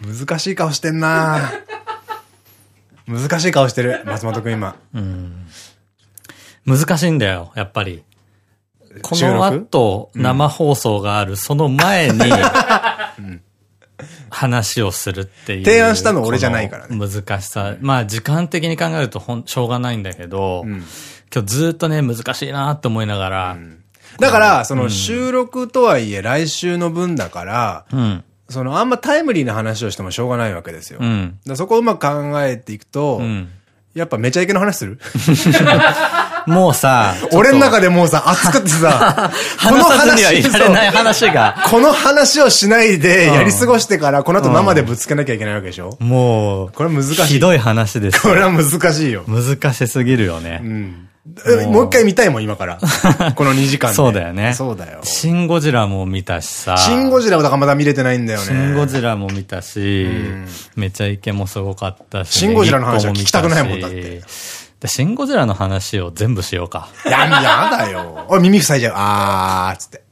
難しい顔してんな難しい顔してる、松本くん今。うん。難しいんだよ、やっぱり。この後、生放送がある、その前に、話をするっていう。提案したの俺じゃないからね難しさ。まあ、時間的に考えるとほん、しょうがないんだけど、ん今日ずっとね、難しいなって思いながら、だから、その収録とはいえ来週の分だから、うん。そのあんまタイムリーな話をしてもしょうがないわけですよ。うん。らそこをうまく考えていくと、うん。やっぱめちゃイケの話する？もうさ、俺の中でもうさ、熱くてさ、こ の話はいられない話が、この話をしないでやり過ごしてから、この後生でぶつけなきゃいけないわけでしょ？もう、これ難しい。ひどい話ですよ。これは難しいよ。難しすぎるよね。うん。えもう一回見たいもん、今から。この2時間で。そうだよねそうだよ。シン・ゴジラも見たしさ。シン・ゴジラはだからまだ見れてないんだよね。シン・ゴジラも見たし、めちゃイケもすごかったし。シンゴジラの話は聞きたくないもんだってでシン・ゴジラの話を全部しようか。や、やだよ。おい、耳塞いじゃう。あー、つって。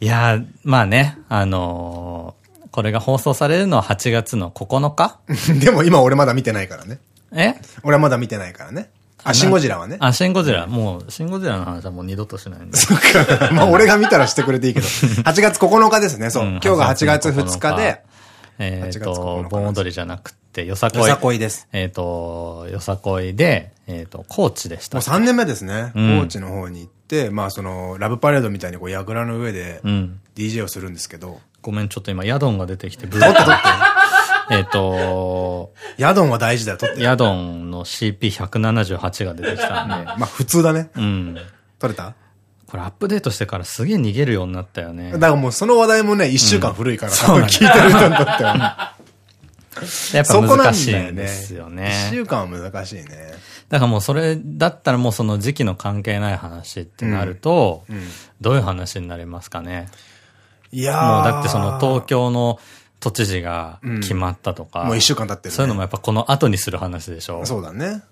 いやー、まあね、あのーこれが放送されるのは8月の9日？でも今俺まだ見てないからね。え？俺はまだ見てないからね。あ、シン・ゴジラはね。あ、シン・ゴジラ。もう、シン・ゴジラの話はもう二度としないんで。そっか。まあ俺が見たらしてくれていいけど。8月9日ですね。そう。うん今日が8月2日で、8えっ月9と日、盆踊りじゃなくて、よさこい。よさこいです。えっと、よさこいで、えっと、高知でしたもう。3年目ですね。うん高知の方に行って、まあその、ラブパレードみたいにこう、櫓の上でうん。DJ をするんですけど、ごめん、ちょっと今、ヤドンが出てきて、ブ撮って撮って。えっと、ヤドンは大事だよ、撮って。ヤドンの CP178 が出てきたんで、まあ普通だね。うん。撮れた？これアップデートしてからすげえ逃げるようになったよねだ。からもうその話題もね、1週間古いから、うなん聞いてる人にとってはね。やっぱ難しいん。ですよ1ね。週間は難しいね。だからもうそれだったらもうその時期の関係ない話ってなると、うん。どういう話になりますかね？いやーもうだってその東京の都知事が決まったとか、もう1週間経ってる、ね。そういうのもやっぱこの後にする話でしょ。そうだね。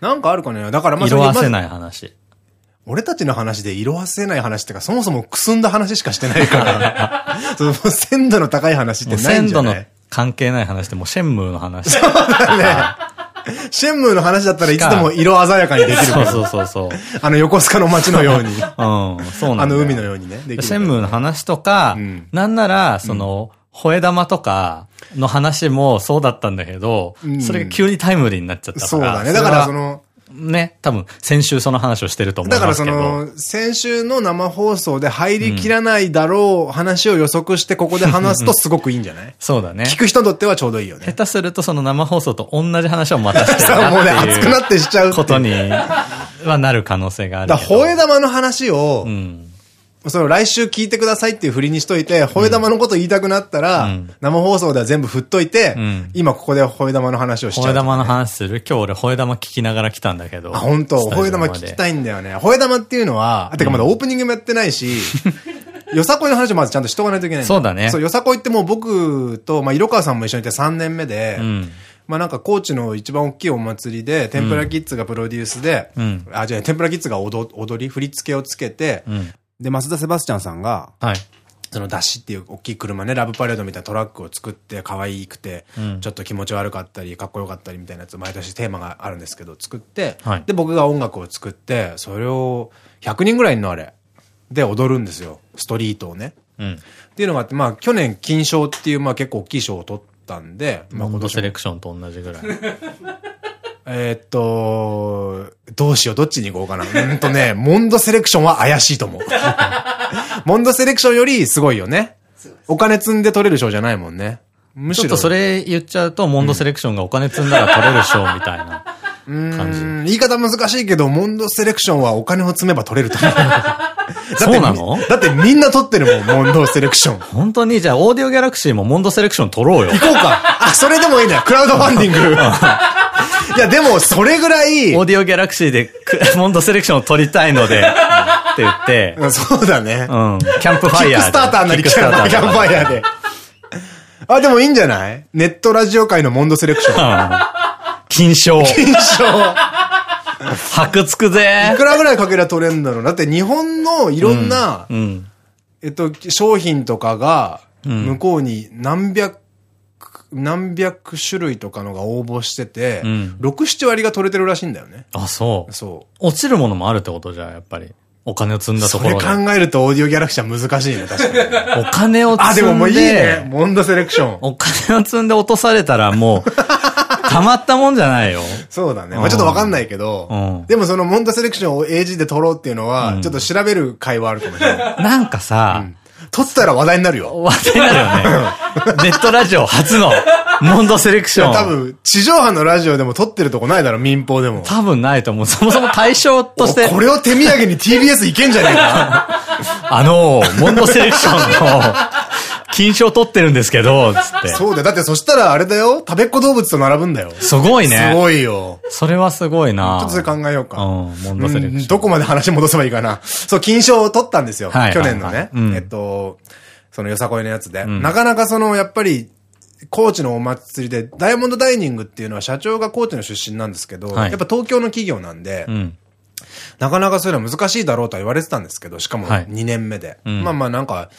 なんかあるかねだからまあ。色あせい。ない話。俺たちの話で色あせない話ってか、そもそもくすんだ話しかしてないから。その鮮度の高い話ってないん鮮度のじゃない？関係ない話ってもうシェンムーの話。そうだね。シェンムーの話だったらいつでも色鮮やかにできる。そうそうそうそう。あの横須賀の街のように。うん、そうなんあの海のようにね。シェンムーの話とか、うんなんなら、その、吠え玉とかの話もそうだったんだけど、うんそれが急にタイムリーになっちゃったから。そうだね。だからその、ね、多分、先週その話をしてると思いだからそ。の、先週の生放送で入りきらないだろう話を予測してここで話すとすごくいいんじゃない？そうだね。聞く人にとってはちょうどいいよ下ね。手するとその生放送と同じ話をまたしてるもうね、熱くなってしちゃうことにはなる可能性があるだ。吠え玉の話をう、ん。その来週聞いてくださいっていう振りにしといて、吠え玉のこと言いたくなったら、うん。生放送では全部振っといて、うん。今ここで吠え玉の話をしちゃう、吠え玉の話する？今日俺吠え玉聞きながら来たんだけど。あ、本当？吠え玉聞きたい。いんだよね。吠え玉っていうのは、てかまだオープニングもやってないし、よさこいの話をまずちゃんとしとかないといけないんそうだね。そう、よさこいってもう僕と、まあ、色川さんも一緒にいて3年目で、うん。まあなんか高知の一番大きいお祭りで、天ぷらキッズがプロデュースで、うん。あ、じゃあ天ぷらキッズが踊踊り、振り付けをつけて、うん。で、増田セバスチャンさんが、はい。その出しっていう大きい車ね、ラブパレードみたいなトラックを作って、可愛くて、うんちょっと気持ち悪かったり、かっこよかったりみたいなやつ、毎年テーマがあるんですけど、作って、はいで、僕が音楽を作って、それを100人ぐらいのあれ、で踊るんですよ。ストリートをね。うん。っていうのがあって、まあ去年金賞っていう、まあ結構大きい賞を取ったんで、まあ今年もセレクションと同じぐらい。えーっと、どうしよう、どっちに行こうかな。うんとね、モンドセレクションは怪しいと思う。モンドセレクションよりすごいよね。お金積んで取れる賞じゃないもんね。むしろ。ちょっとそれ言っちゃうと、モンドセレクションがお金積んだら取れる賞みたいな感じ。ん、言い方難しいけど、モンドセレクションはお金を積めば取れると思う。だってそうなの？だってみんな取ってるもん、モンドセレクション。行本当に、じゃあ、オーディオギャラクシーもモンドセレクション取ろうよ。こうか。あ、それでもいいね。クラウドファンディング。いや、でも、それぐらいオーディオギャラクシーでモンドセレクションを取りたいので、って言って、うんそうだね。うん。キャンプファイヤーで。キックスターターなり、キャンプファイヤーで。あ、でもいいんじゃない？ネットラジオ界のモンドセレクション。うん金賞。金賞。箔つくぜいくらぐらいかけりゃ取れるんだろうだって日本のいろんな、うん。えっと、商品とかが、向こうに何百、何百種類とかのが応募してて、うん、6、7割が取れてるらしいんだよね。あ、そう。そう。落ちるものもあるってことじゃやっぱり。お金を積んだところで。それ考えるとオーディオギャラクシーは難しいね、確かに。お金を積んで。あ、でももういいね。モンドセレクション。お金を積んで落とされたらもう、たまったもんじゃないよ。そうだね。まあちょっとわかんないけど、うん、でもそのモンドセレクションを AG で取ろうっていうのは、ちょっと調べる会話あるかもしれない。なんかさ、うん撮ったら話題になるよ。話題になるよね。ネットラジオ初のモンドセレクション。多分、地上波のラジオでも撮ってるとこないだろ、民放でも。多分ないと思う。そもそも対象として。これを手土産に TBS いけんじゃねえか あの、モンドセレクションの金賞取ってるんですけど、つって。そうだよ。だってそしたらあれだよ。食べっ子動物と並ぶんだよ。すごいね。すごいよ。それはすごいなちょっとそれ考えようか。うん、モンドセレクション。どこまで話戻せばいいかな。そう、金賞を取ったんですよ。去年のね。えっと、そのよさこいのやつで。うん、なかなかその、やっぱり、高知のお祭りで、ダイヤモンドダイニングっていうのは社長が高知の出身なんですけど、はい、やっぱ東京の企業なんで、うん、なかなかそういうのは難しいだろうとは言われてたんですけど、しかも2年目で。まあまあなんか、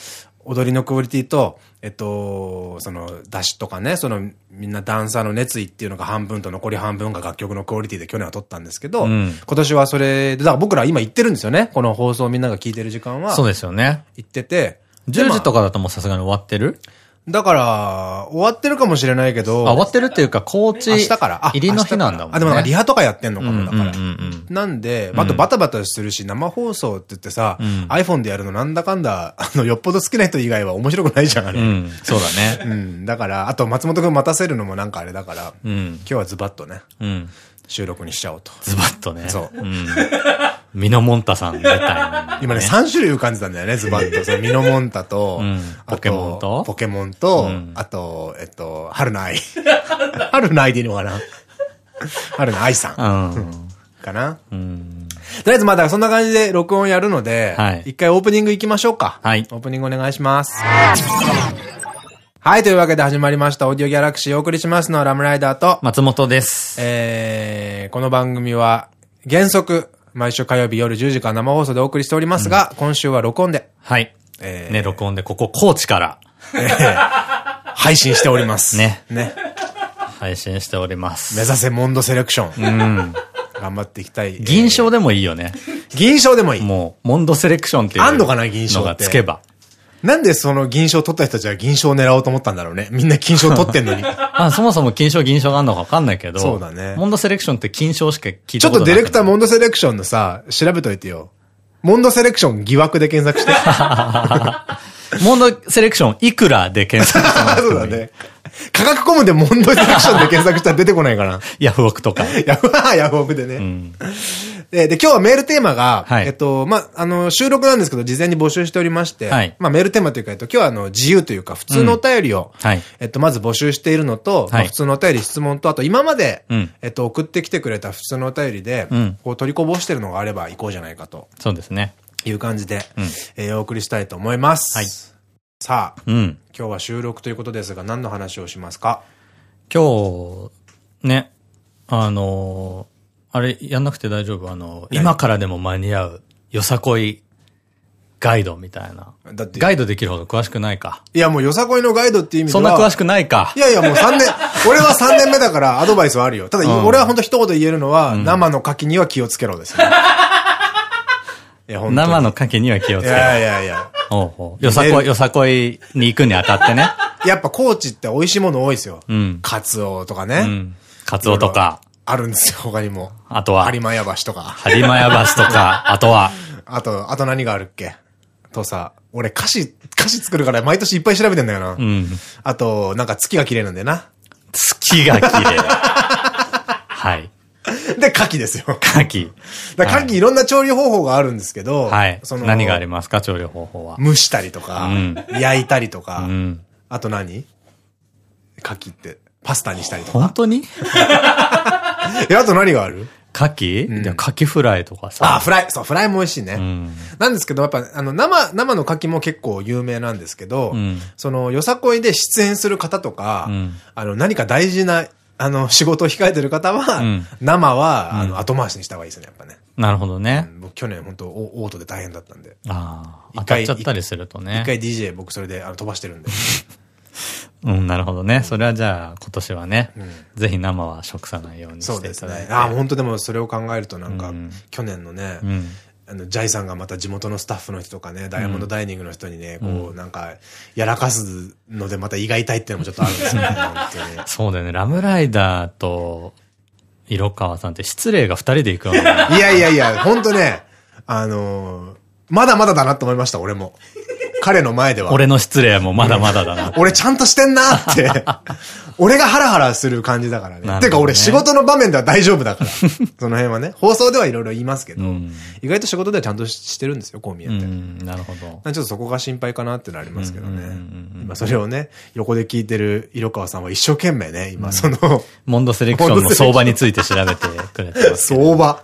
踊りのクオリティと、えっと、その、出しとかね、その、みんなダンサーの熱意っていうのが半分と残り半分が楽曲のクオリティで去年は撮ったんですけど、うん、今年はそれで、だから僕ら今言ってるんですよね。この放送みんなが聞いてる時間は。そうですよね。言ってて、10時とかだともうさすがに終わってる？だから、終わってるかもしれないけど。あ、終わってるっていうか、高知。明日から？入りの日なんだもんね。あ、でもなんかリハとかやってんのかも、だから。なんで、あとバタバタするし、生放送って言ってさ、iPhone でやるのなんだかんだ、あの、よっぽど好きな人以外は面白くないじゃん、あれ。そうだね。うん。だから、あと松本くん待たせるのもなんかあれだから、今日はズバッとね。うん。収録にしちゃおうと。ズバッとね。そう。うん。ミノモンタさんみたいな。今ね、3種類浮かんでたんだよね、ズバッと。そのミノモンタと、ポケモンと、ポケモンと、あと、えっと、春の愛。春の愛でいいのかな？春の愛さん。かな？とりあえずまだそんな感じで録音やるので、一回オープニング行きましょうか。はい。オープニングお願いします。はい、というわけで始まりました、オーディオギャラクシーお送りしますのはラムライダーと、松本です。えー、この番組は、原則、毎週火曜日夜10時から生放送でお送りしておりますが、うん、今週は録音で。はい。えー、ね、録音で、ここ、高知から、えー、配信しております。ね。ね。配信しております。目指せモンドセレクション。うん。頑張っていきたい。銀賞でもいいよね。銀賞でもいい。もう、モンドセレクションっていう。あんのかな、銀賞がつけば。なんでその銀賞取った人たちは銀賞を狙おうと思ったんだろうね。みんな金賞取ってんのに。あ、そもそも金賞銀賞があるのかわかんないけど。そうだね。モンドセレクションって金賞しか聞いたことない。ちょっとディレクターモンドセレクションのさ、調べといてよ。モンドセレクション疑惑で検索して。モンドセレクションいくらで検索して そうだね。科学コムでモンドセレクションで検索したら出てこないかな。ヤフオクとか。ヤフ、ヤフオクでね。うんで、で、今日はメールテーマが、はい、えっと、まあ、あの、収録なんですけど、事前に募集しておりまして、はい、まあ、メールテーマというか、えっと、今日はあの、自由というか、普通のお便りを、えっと、まず募集しているのと、まあ、普通のお便り、質問と、あと、今まで、うん、えっと、送ってきてくれた普通のお便りで、うん、こう、取りこぼしてるのがあれば行こうじゃないかと。そうですね。いう感じで、うん、えー、お送りしたいと思います。はい。さあ、うん、今日は収録ということですが、何の話をしますか？今日、ね、あのーあれ、やんなくて大丈夫？あの、今からでも間に合う、よさこいガイドみたいな。だって。ガイドできるほど詳しくないか。いや、もうよさこいのガイドっていう意味でそんな詳しくないか。いやいや、もう 3年、俺は3年目だからアドバイスはあるよ。ただ、うん、俺は本当一言言えるのは、うん、生の牡蠣には気をつけろですね。いや、生の牡蠣には気をつけろ。いやいやいや。おうおうよさこい、よさこいに行くにあたってね。やっぱ高知って美味しいもの多いですよ。うん。カツオとかね。うん。カツオとか。あるんですよ、他にも。あとは。播磨屋橋とか。播磨屋橋とか、あとは。あと、あと何があるっけ？とさ、俺歌詞、歌詞作るから毎年いっぱい調べてんだよな。うん。あと、なんか月が綺麗なんだよな。月が綺麗。はい。で、牡蠣ですよ。牡蠣。だ牡蠣いろんな調理方法があるんですけど。はい。その何がありますか、調理方法は。蒸したりとか、うん、焼いたりとか。うん、あと何？牡蠣って。パスタにしたりとか。本当に？え、あと何がある？牡蠣、うん、牡蠣フライとかさ。あ、フライ。そう、フライも美味しいね。うん、なんですけど、やっぱ、あの、生、生の牡蠣も結構有名なんですけど、うん、その、よさこいで出演する方とか、あの、何か大事な、あの、仕事を控えてる方は、生は、あの、後回しにした方がいいですね、やっぱね。なるほどね。僕去年本当オートで大変だったんで。ああ。当たっちゃったりするとね。一回 DJ 僕それであの飛ばしてるんで。うん、なるほどね。それはじゃあ、今年はね、ぜひ生は食さないようにしていただいて。ああ、本当でもそれを考えるとなんか、去年のね、あの、ジャイさんがまた地元のスタッフの人とかね、ダイヤモンドダイニングの人にね、こう、なんか、やらかすのでまた胃が痛いっていうのもちょっとあるんですよね、そうだよね。ラムライダーと、色川さんって失礼が二人で行くわけ いやいやいや、本当ね、あのー、まだまだだなと思いました、俺も。彼の前では。俺の失礼もまだまだだな。俺ちゃんとしてんなって。俺がハラハラする感じだからね。ねてか俺仕事の場面では大丈夫だから。その辺はね。放送ではいろいろ言いますけど、うん、意外と仕事ではちゃんとしてるんですよ、こう見えて。なるほど。ちょっとそこが心配かなってのありますけどね。今それをね、横で聞いてる色川さんは一生懸命ね、今その、モンドセレクションの相場について調べてくれてます。相場。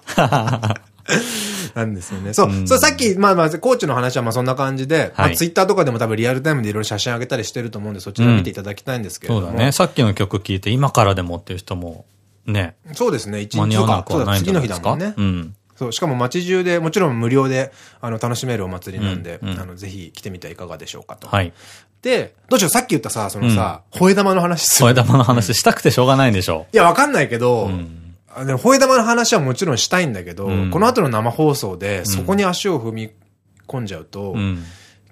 なんですよね。そう、そう、さっき、まあまあ、コーチの話はまあそんな感じで、まあツイッターとかでも多分リアルタイムでいろいろ写真上げたりしてると思うんで、そちら見ていただきたいんですけどそうだね。さっきの曲聴いて、今からでもっていう人も、ね。そうですね、一日とか、次の日だもんね。うん。そう、しかも街中で、もちろん無料で、あの、楽しめるお祭りなんで、あの、ぜひ来てみてはいかがでしょうかと。はい。で、どうしよう、さっき言ったさ、そのさ、吠え玉の話する。吠え玉の話したくてしょうがないんでしょう。いや、わかんないけど、でも、吠え玉の話はもちろんしたいんだけど、うん、この後の生放送で、そこに足を踏み込んじゃうと、うん、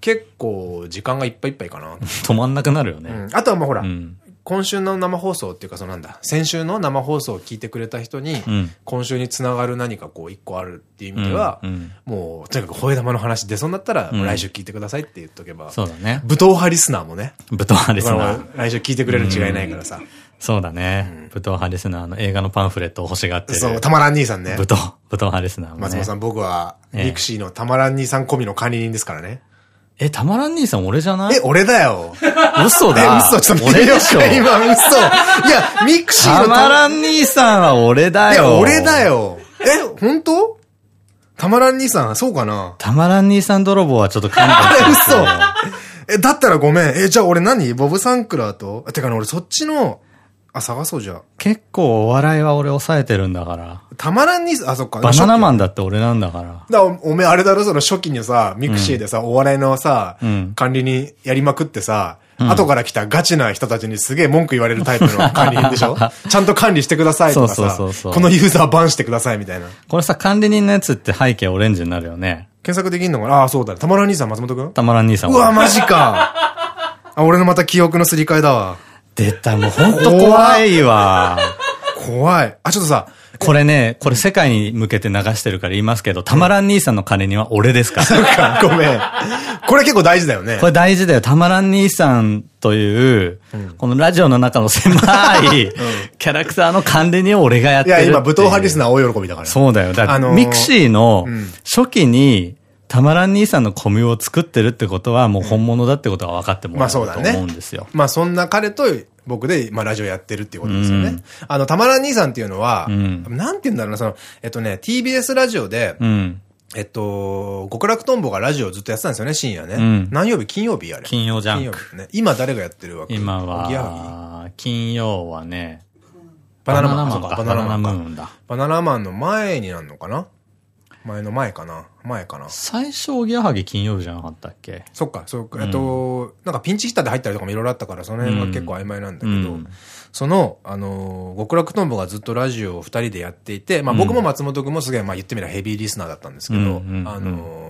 結構時間がいっぱいいっぱいかな。止まんなくなるよね。うん、あとはまあほら、今週の生放送っていうか、そのなんだ、先週の生放送を聞いてくれた人に、今週につながる何かこう一個あるっていう意味では、もう、とにかく吠え玉の話出そうになったら、来週聞いてくださいって言っとけば、そうだね。武闘派リスナーもね。武闘派リスナー。来週聞いてくれる違いないからさ。そうだね。武闘派リスナーの映画のパンフレットを欲しがってる。そう、たまらん兄さんね。武闘、武闘派リスナー松本さん、僕は、 mixi のたまらん兄さんコミュの管理人ですからね。え、たまらん兄さん俺じゃない？え、俺だよ。嘘だ。え、嘘、ちょっと俺でしょ。今、嘘。いや、 mixi のたまらん兄さんは俺だよ。え、俺だよ。え、本当？たまらん兄さん、そうかな？たまらん兄さん泥棒はちょっと勘弁して。嘘。え、だったらごめん。え、じゃあ俺何？ボブ・サンクラーと？てかね、俺そっちの、あ、探そうじゃ結構お笑いは俺抑えてるんだから。たまらん兄、あ、そっか。バナナマンだって俺なんだから。だおめえあれだろ、その初期にさ、 mixi でさ、お笑いのさ、管理人やりまくってさ、後から来たガチな人たちにすげえ文句言われるタイプの 管理人でしょ？ちゃんと管理してくださいとかさ、このユーザーバンしてくださいみたいな。これさ、管理人のやつって背景オレンジになるよね。検索できんのかな？ああ、そうだね。たまらん兄さん、松本くんたまらん兄さん。うわ、マジか。あ、俺のまた記憶のすり替えだわ。出た、もうほんと怖いわ。怖い。あ、ちょっとさ、これね、これ世界に向けて流してるから言いますけど、たまらん兄さんの管理人は俺ですから。そうか、ごめん。これ結構大事だよね。これ大事だよ。たまらん兄さんという、このラジオの中の狭い、キャラクターの管理人を俺がやってるいや、今、武闘派リスナー大喜びだから。そうだよ。だから、 mixiーの初期に、たまらん兄さんのコミュを作ってるってことは、もう本物だってことが分かってもらえると思うんですよ。まあそんな彼と僕で、まあ、ラジオやってるっていうことですよね。うん、あの、たまらん兄さんっていうのは、うん、なんて言うんだろうな、その、えっとね、TBS ラジオで、うん、えっと、極楽とんぼがラジオをずっとやってたんですよね、深夜ね。うん、何曜日？金曜日あれ。金曜ジャンク。ね。今誰がやってるわけ？今は、金曜はね、バナナマン。バナナマンだ。バナナマンの前になるのかな？前の前かな？前かな？最初、おぎやはぎ金曜日じゃなかったっけ？そっか、そうか、えっと、なんかピンチヒッターで入ったりとかもいろいろあったから、その辺は結構曖昧なんだけど、その、あの、極楽とんぼがずっとラジオを二人でやっていて、まあ僕も松本君もすげえ、まあ言ってみればヘビーリスナーだったんですけど、あの、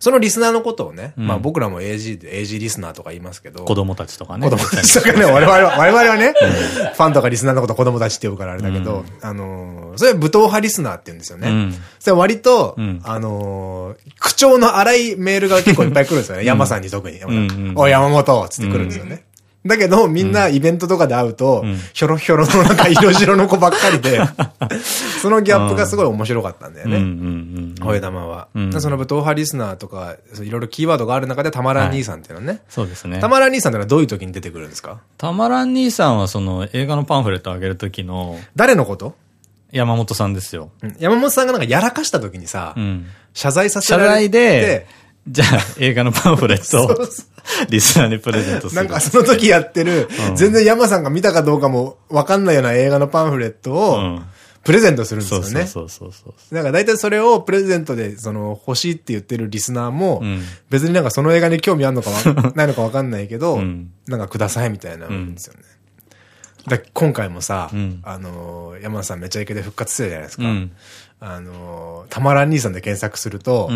そのリスナーのことをね、うん、まあ僕らも AG で、AG リスナーとか言いますけど。子供たちとかね。子供たちとかね、我々は、我々はね、ファンとかリスナーのこと子供たちって呼ぶからあれだけど、うん、あのー、それは武闘派リスナーって言うんですよね。うん、それ割と、あのー、口調の荒いメールが結構いっぱい来るんですよね。山さんに特に。おい、山本つって来るんですよね。だけど、みんなイベントとかで会うと、ひょろひょろのなんか色白の子ばっかりで、そのギャップがすごい面白かったんだよね。ほえ玉は。その武闘派リスナーとか、いろいろキーワードがある中で、たまらん兄さんっていうのはね。そうですね。たまらん兄さんってのはどういう時に出てくるんですか？たまらん兄さんはその映画のパンフレットをあげる時の。誰のこと？山本さんですよ。山本さんがなんかやらかした時にさ、謝罪させられて。謝罪で、じゃあ映画のパンフレットをリスナーにプレゼントする。なんかその時やってる、全然山さんが見たかどうかもわかんないような映画のパンフレットを、プレゼントするんですよね。そうそうそうそう。だから大体それをプレゼントで、その、欲しいって言ってるリスナーも、別になんかその映画に興味あるのかないのかわかんないけど、なんかくださいみたいなんですよね。だ今回もさ、あの、山田さんめちゃイケで復活するじゃないですか。あの、たまらん兄さんで検索すると、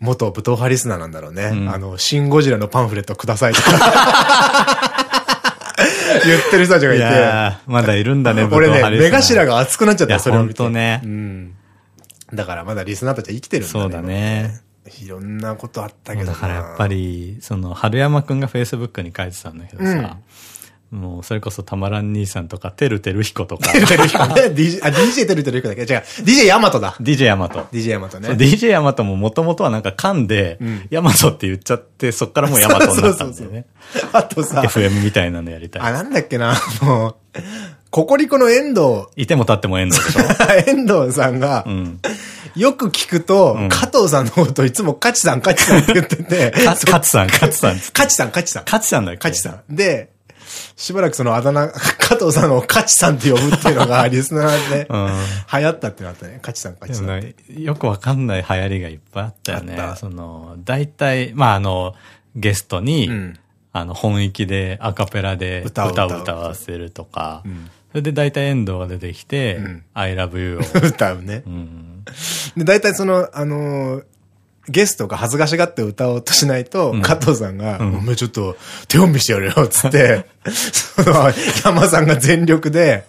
元武闘派リスナーなんだろうね。あの、シン・ゴジラのパンフレットくださいとか。言ってる人たちがいて。いやまだいるんだね、俺ね、目頭が熱くなっちゃった、それを見て。ね。うん。だからまだリスナーたちは生きてるんだね。そうだね。いろんなことあったけどだからやっぱり、その、春山くんがフェイスブックに書いてたんだけどさ、もう、それこそたまらん兄さんとか、てるてるひことか。てるてるひこね。DJ、あ、DJ てるてるひこだけ。違う。DJ ヤマトだ。DJ ヤマト。DJ ヤマトね。DJ ヤマトももともとはなんか噛んで、ヤマトって言っちゃって、そっからもうヤマトになったんだよね。あとさ。FM みたいなのやりたい。あ、なんだっけな、もう。ココリコの遠藤。いても立っても遠藤でしょ？遠藤さんが、よく聞くと、加藤さんのこといつもカチさん、カチさんって言ってて。カチさん、カチさん。カチさん、カチさん。カチさんだっけカチさん。で、しばらくそのあだ名、加藤さんをカチさんって呼ぶっていうのが、リスナーで、流行ったってなったね。カチさん、カチさんって。よくわかんない流行りがいっぱいあったよね。その、大体、まああの、ゲストに、あの、本域でアカペラで歌を歌わせるとか、それで大体遠藤が出てきて、I love you を。歌うね。で、大体その、あのゲストが恥ずかしがって歌おうとしないと、加藤さんが、お前ちょっと手本見してやるよ、つって、その、山さんが全力で、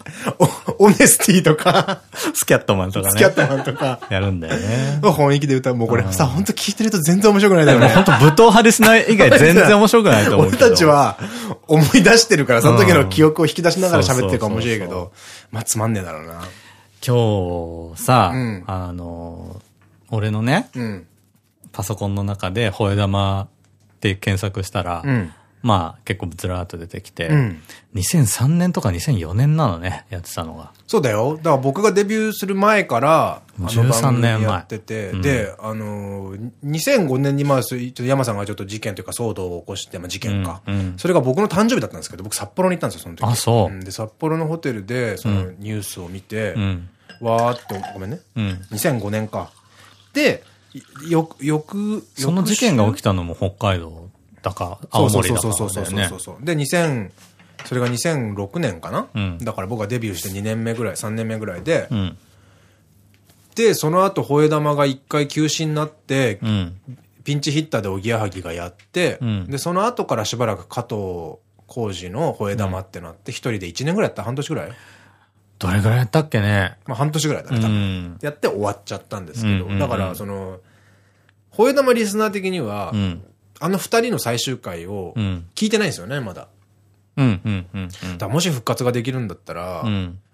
オネスティとか、スキャットマンとかね。スキャットマンとか。やるんだよね。本意気で歌う。もうこれさ、本当聞いてると全然面白くないだよね。本当武闘派ですな以外全然面白くないと思う。俺たちは思い出してるから、その時の記憶を引き出しながら喋ってるから面白いけど、まあつまんねえだろうな。今日さ、あの、俺のね、パソコンの中で、吠え玉って検索したら、うん、まあ結構ずらーっと出てきて、うん、2003年とか2004年なのね、やってたのが。そうだよ。だから僕がデビューする前から、13年前。やってて、うん、で、あのー、2005年にまあ、山さんがちょっと事件というか騒動を起こして、まあ事件か。うん、それが僕の誕生日だったんですけど、僕札幌に行ったんですよ、その時。あ、そう。で、札幌のホテルで、そのニュースを見て、わーって、ごめんね。うん、2005年か。で、よ、よく、その事件が起きたのも北海道だか、青森だか、ね。そうそうそうそう。そう。で、2000、それが2006年かな、うん、だから僕がデビューして2年目ぐらい、3年目ぐらいで、うん、で、その後、吠え玉が1回休止になって、うん、ピンチヒッターでおぎやはぎがやって、で、その後からしばらく加藤浩二の吠え玉ってなって、一人で1年ぐらいやった？半年ぐらい？どれぐらいやったっけね。まあ半年ぐらいだね、多分。やって終わっちゃったんですけど、だから、その、吠え玉リスナー的には、うん、あの二人の最終回を聞いてないんですよね、まだ。だもし復活ができるんだったら、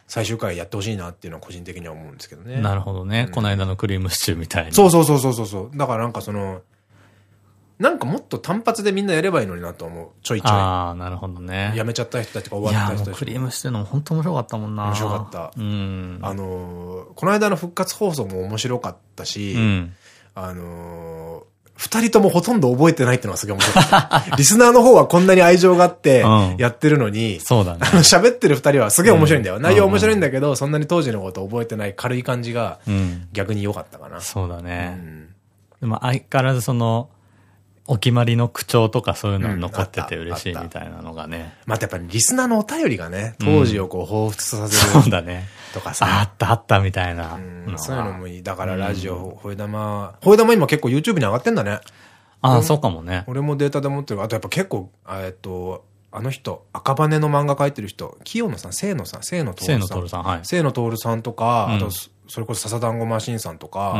最終回やってほしいなっていうのは個人的には思うんですけどね。なるほどね。この間のクリームシチューみたいに。そうそうそうそうそう。だからなんかその、なんかもっと単発でみんなやればいいのになと思う。ちょいちょい。ああ、なるほどね。やめちゃった人たちとか終わった人たち。クリームしてるのも本当面白かったもんな。面白かった。うん。あのこの間の復活放送も面白かったし、うん、あの二人ともほとんど覚えてないってのがすげえ面白かった。リスナーの方はこんなに愛情があってやってるのに、うん、そうだね。喋ってる二人はすげえ面白いんだよ。うん、内容面白いんだけど、そんなに当時のこと覚えてない軽い感じが、逆に良かったかな。そうだね。でも相変わらずその、お決まりの口調とかそういうの残ってて嬉しいみたいなのがね。またやっぱりリスナーのお便りがね、当時をこう彷彿させる。そうだね。とかさ。あったあったみたいな。そういうのもいい。だからラジオ、ほえ玉、ほえ玉今結構 YouTube に上がってんだね。ああ、そうかもね。俺もデータで持ってる。あとやっぱ結構、えっと、あの人、赤羽の漫画描いてる人、清野さん、清野さん、清野徹さん。清野徹さん、はい。清野徹さんとか、あと、それこそ笹団子マシンさんとか、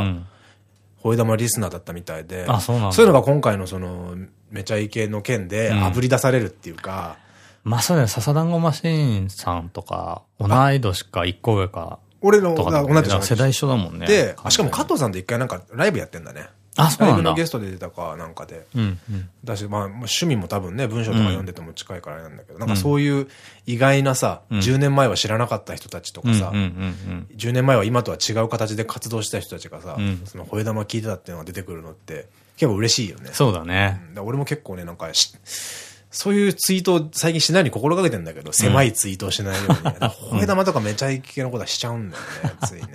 ほえ玉リスナーだったみたいで、あ、そうなんそういうのが今回のその、めちゃイケの件で、炙り出されるっていうか、まあそうだよ、笹団子マシンさんとか、同い年か一個上か。俺の、同じ世代一緒だもんね。で、しかも加藤さんと一回なんかライブやってんだね。あ、そうなんだ。のゲストで出たかなんかで。うん。だし、まあ、趣味も多分ね、文章とか読んでても近いからなんだけど、なんかそういう意外なさ、10年前は知らなかった人たちとかさ、10年前は今とは違う形で活動した人たちがさ、その吠え玉聞いてたっていうのが出てくるのって、結構嬉しいよね。そうだね。俺も結構ね、なんか、そういうツイートを最近しないに心がけてんだけど、狭いツイートをしないように。吠え玉とかめちゃイケのことはしちゃうんだよね、ついね。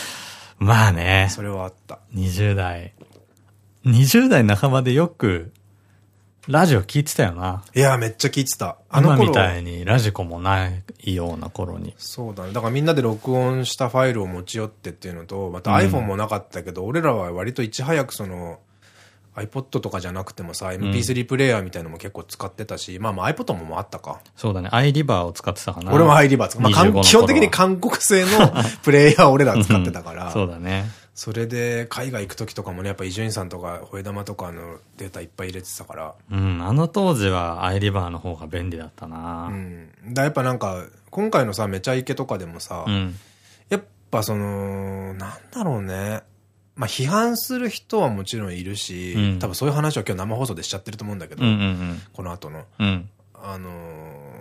まあね。それはあった。20代。20代半ばでよく、ラジオ聞いてたよな。いや、めっちゃ聞いてた。あの今みたいにラジコもないような頃に。そうだね。だからみんなで録音したファイルを持ち寄ってっていうのと、また iPhone もなかったけど、うん、俺らは割といち早くその、iPod とかじゃなくてもさ、MP3 プレイヤーみたいなのも結構使ってたし、まあまあ iPod ももあったか。そうだね。iRiver を使ってたかな。俺も iRiver 使って、まあ、基本的に韓国製のプレイヤーを俺ら使ってたから。そうだね。それで海外行く時とかもね、やっぱ伊集院さんとか、吠え玉とかのデータいっぱい入れてたから。うん、あの当時はアイリバーの方が便利だったなうん。だやっぱなんか、今回のさ、めちゃイケとかでもさ、うん、やっぱその、なんだろうね。まあ批判する人はもちろんいるし、うん、多分そういう話を今日生放送でしちゃってると思うんだけど、この後の。うん、あのー、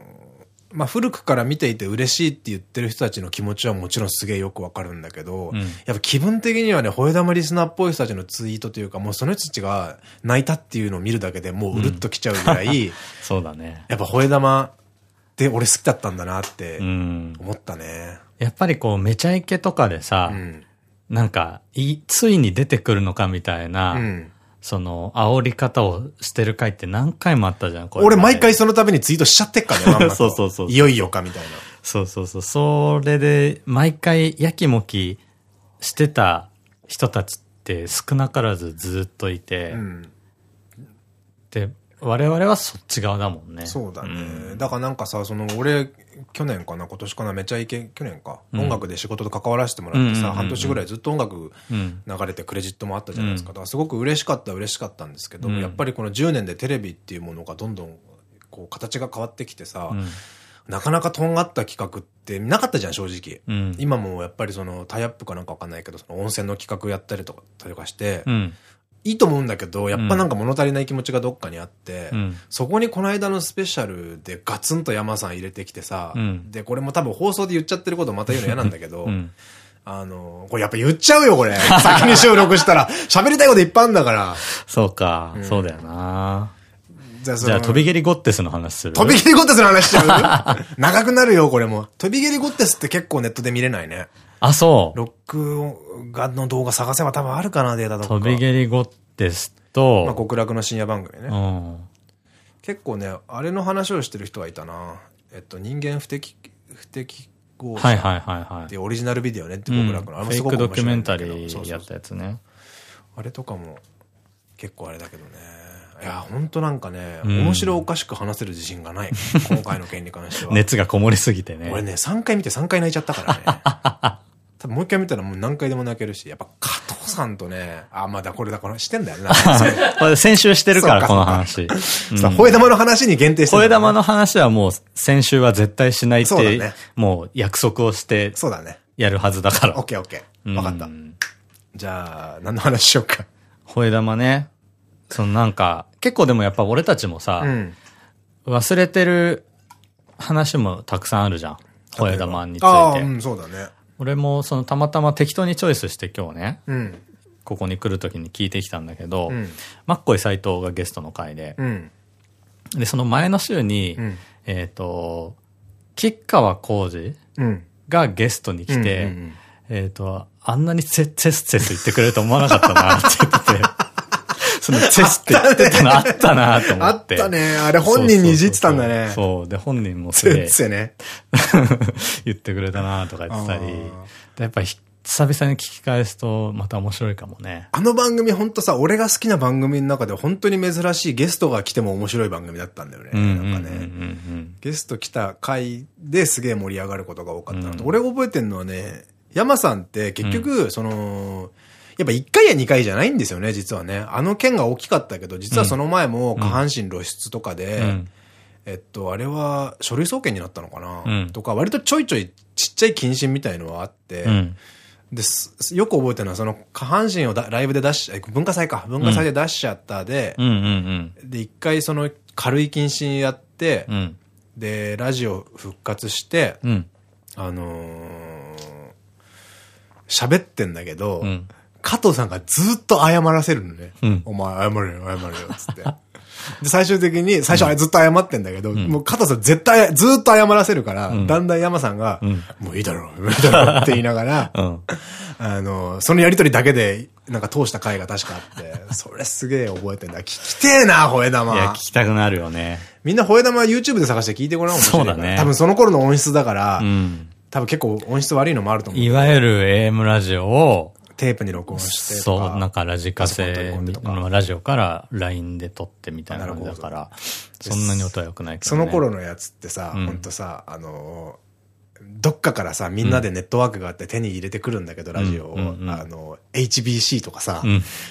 まあ古くから見ていて嬉しいって言ってる人たちの気持ちはもちろんすげえよくわかるんだけど、うん、やっぱ気分的にはね、吠え玉リスナーっぽい人たちのツイートというか、もうその人たちが泣いたっていうのを見るだけでもううるっときちゃうぐらい、そうだね。やっぱ吠え玉って俺好きだったんだなって思ったね。やっぱりこう、めちゃイケとかでさ、うんなんか、い、ついに出てくるのかみたいな、うん、その、煽り方をしてる回って何回もあったじゃん、これ。俺毎回その度にツイートしちゃってっからね、そうそうそう。いよいよかみたいな。そうそうそう。それで、毎回やきもきしてた人たちって少なからずずっといて、うん、で、我々はそっち側だもんね。そうだね。うん、だからなんかさ、その、俺、去年かな今年かなめちゃイケ、去年か、うん、音楽で仕事と関わらせてもらってさ、半年ぐらいずっと音楽流れてクレジットもあったじゃないですか。だからすごく嬉しかった嬉しかったんですけど、うん、やっぱりこの10年でテレビっていうものがどんどん、こう、形が変わってきてさ、うん。なかなかとんがった企画ってなかったじゃん、正直。うん、今もやっぱりそのタイアップかなんかわかんないけど、その温泉の企画やったりとかして、うん、いいと思うんだけど、やっぱなんか物足りない気持ちがどっかにあって、うん、そこにこの間のスペシャルでガツンと山さん入れてきてさ、うん、で、これも多分放送で言っちゃってることまた言うの嫌なんだけど、うん、あの、これやっぱ言っちゃうよ、これ。先に収録したら。喋りたいこといっぱいあるんだから。そうか、そうだよなじゃあ、じゃあ、飛び蹴りゴッテスの話する？飛び蹴りゴッテスの話しちゃう長くなるよ、これも。飛び蹴りゴッテスって結構ネットで見れないね。あ、そう。録画の動画探せば多分あるかな、データとか。飛び蹴りゴッテスと、まあ極楽の深夜番組ね。うん、結構ね、あれの話をしてる人はいたな。えっと、人間不適、不適合者。はいはいはいはい。ってオリジナルビデオねって極楽の。あれもすごくドキュメンタリーやったやつね。あれとかも結構あれだけどね。いや、ほんとなんかね、面白おかしく話せる自信がない。今回の件に関しては。熱がこもりすぎてね。俺ね、3回見て3回泣いちゃったからね。多分もう一回見たらもう何回でも泣けるし、やっぱ加藤さんとね、あ、まだこれだ、これしてんだよな。こ れ先週してるから、この話。さ、吠え玉の話に限定して吠え玉の話はもう先週は絶対しないって、もう約束をして、そうだね。やるはずだから。オッケーオッケー。わかった。じゃあ、何の話しようか。吠え玉ね。そのなんか、結構でもやっぱ俺たちもさ、忘れてる話もたくさんあるじゃん。吠え玉について。ああ、うん、そうだね。俺もそのたまたま適当にチョイスして今日ね、うん、ここに来るときに聞いてきたんだけど、うん、マッコイ斎藤がゲストの回で、うん、で、その前の週に、えっと、吉川浩司がゲストに来て、えっと、あんなにツェツェスツェス言ってくれると思わなかったなって言ってて、そのチェスって言ってたのあったなと思って。あったね。あれ本人にいじってたんだね。そう。で、本人もすげえ。チェね。言ってくれたなとか言ってたり。やっぱり久々に聞き返すとまた面白いかもね。あの番組ほんとさ、俺が好きな番組の中で本当に珍しいゲストが来ても面白い番組だったんだよね。なんかね。ゲスト来た回ですげえ盛り上がることが多かったなと。俺覚えてんのはね、山さんって結局、その、やっぱ1回や2回じゃないんですよね、実はね。あの件が大きかったけど、実はその前も下半身露出とかで、うん、えっと、あれは書類送検になったのかな、うん、とか、割とちょいちょいちっちゃい謹慎みたいのはあって、うん、で、よく覚えてるのは、その下半身をライブで出し、文化祭か、文化祭で出しちゃったで、で、一回その軽い謹慎やって、で、ラジオ復活して、あのー、喋ってんだけど、加藤さんがずっと謝らせるのね。うん、お前謝れよ、謝れよ、つって。で、最終的に、最初ずっと謝ってんだけど、うん、もう加藤さん絶対ずっと謝らせるから、うん、だんだん山さんが、うん、もういいだろう、いいだろうって言いながら、あの、そのやりとりだけで、なんか通した回が確かあって、それすげえ覚えてんだ。聞きてえな、吠え玉。いや、聞きたくなるよね。みんな吠え玉 YouTube で探して聞いてごらんそうだね。多分その頃の音質だから、多分結構音質悪いのもあると思う。いわゆる AM ラジオを、テープに録音してそう、なんかラジカセのラジオから LINE で撮ってみたいな感じだから、そんなに音は良くないけど、ね、その頃のやつってさ、うん、ほんとさ、あのどっかからさ、みんなでネットワークがあって手に入れてくるんだけど、ラジオを。あの、HBC とかさ、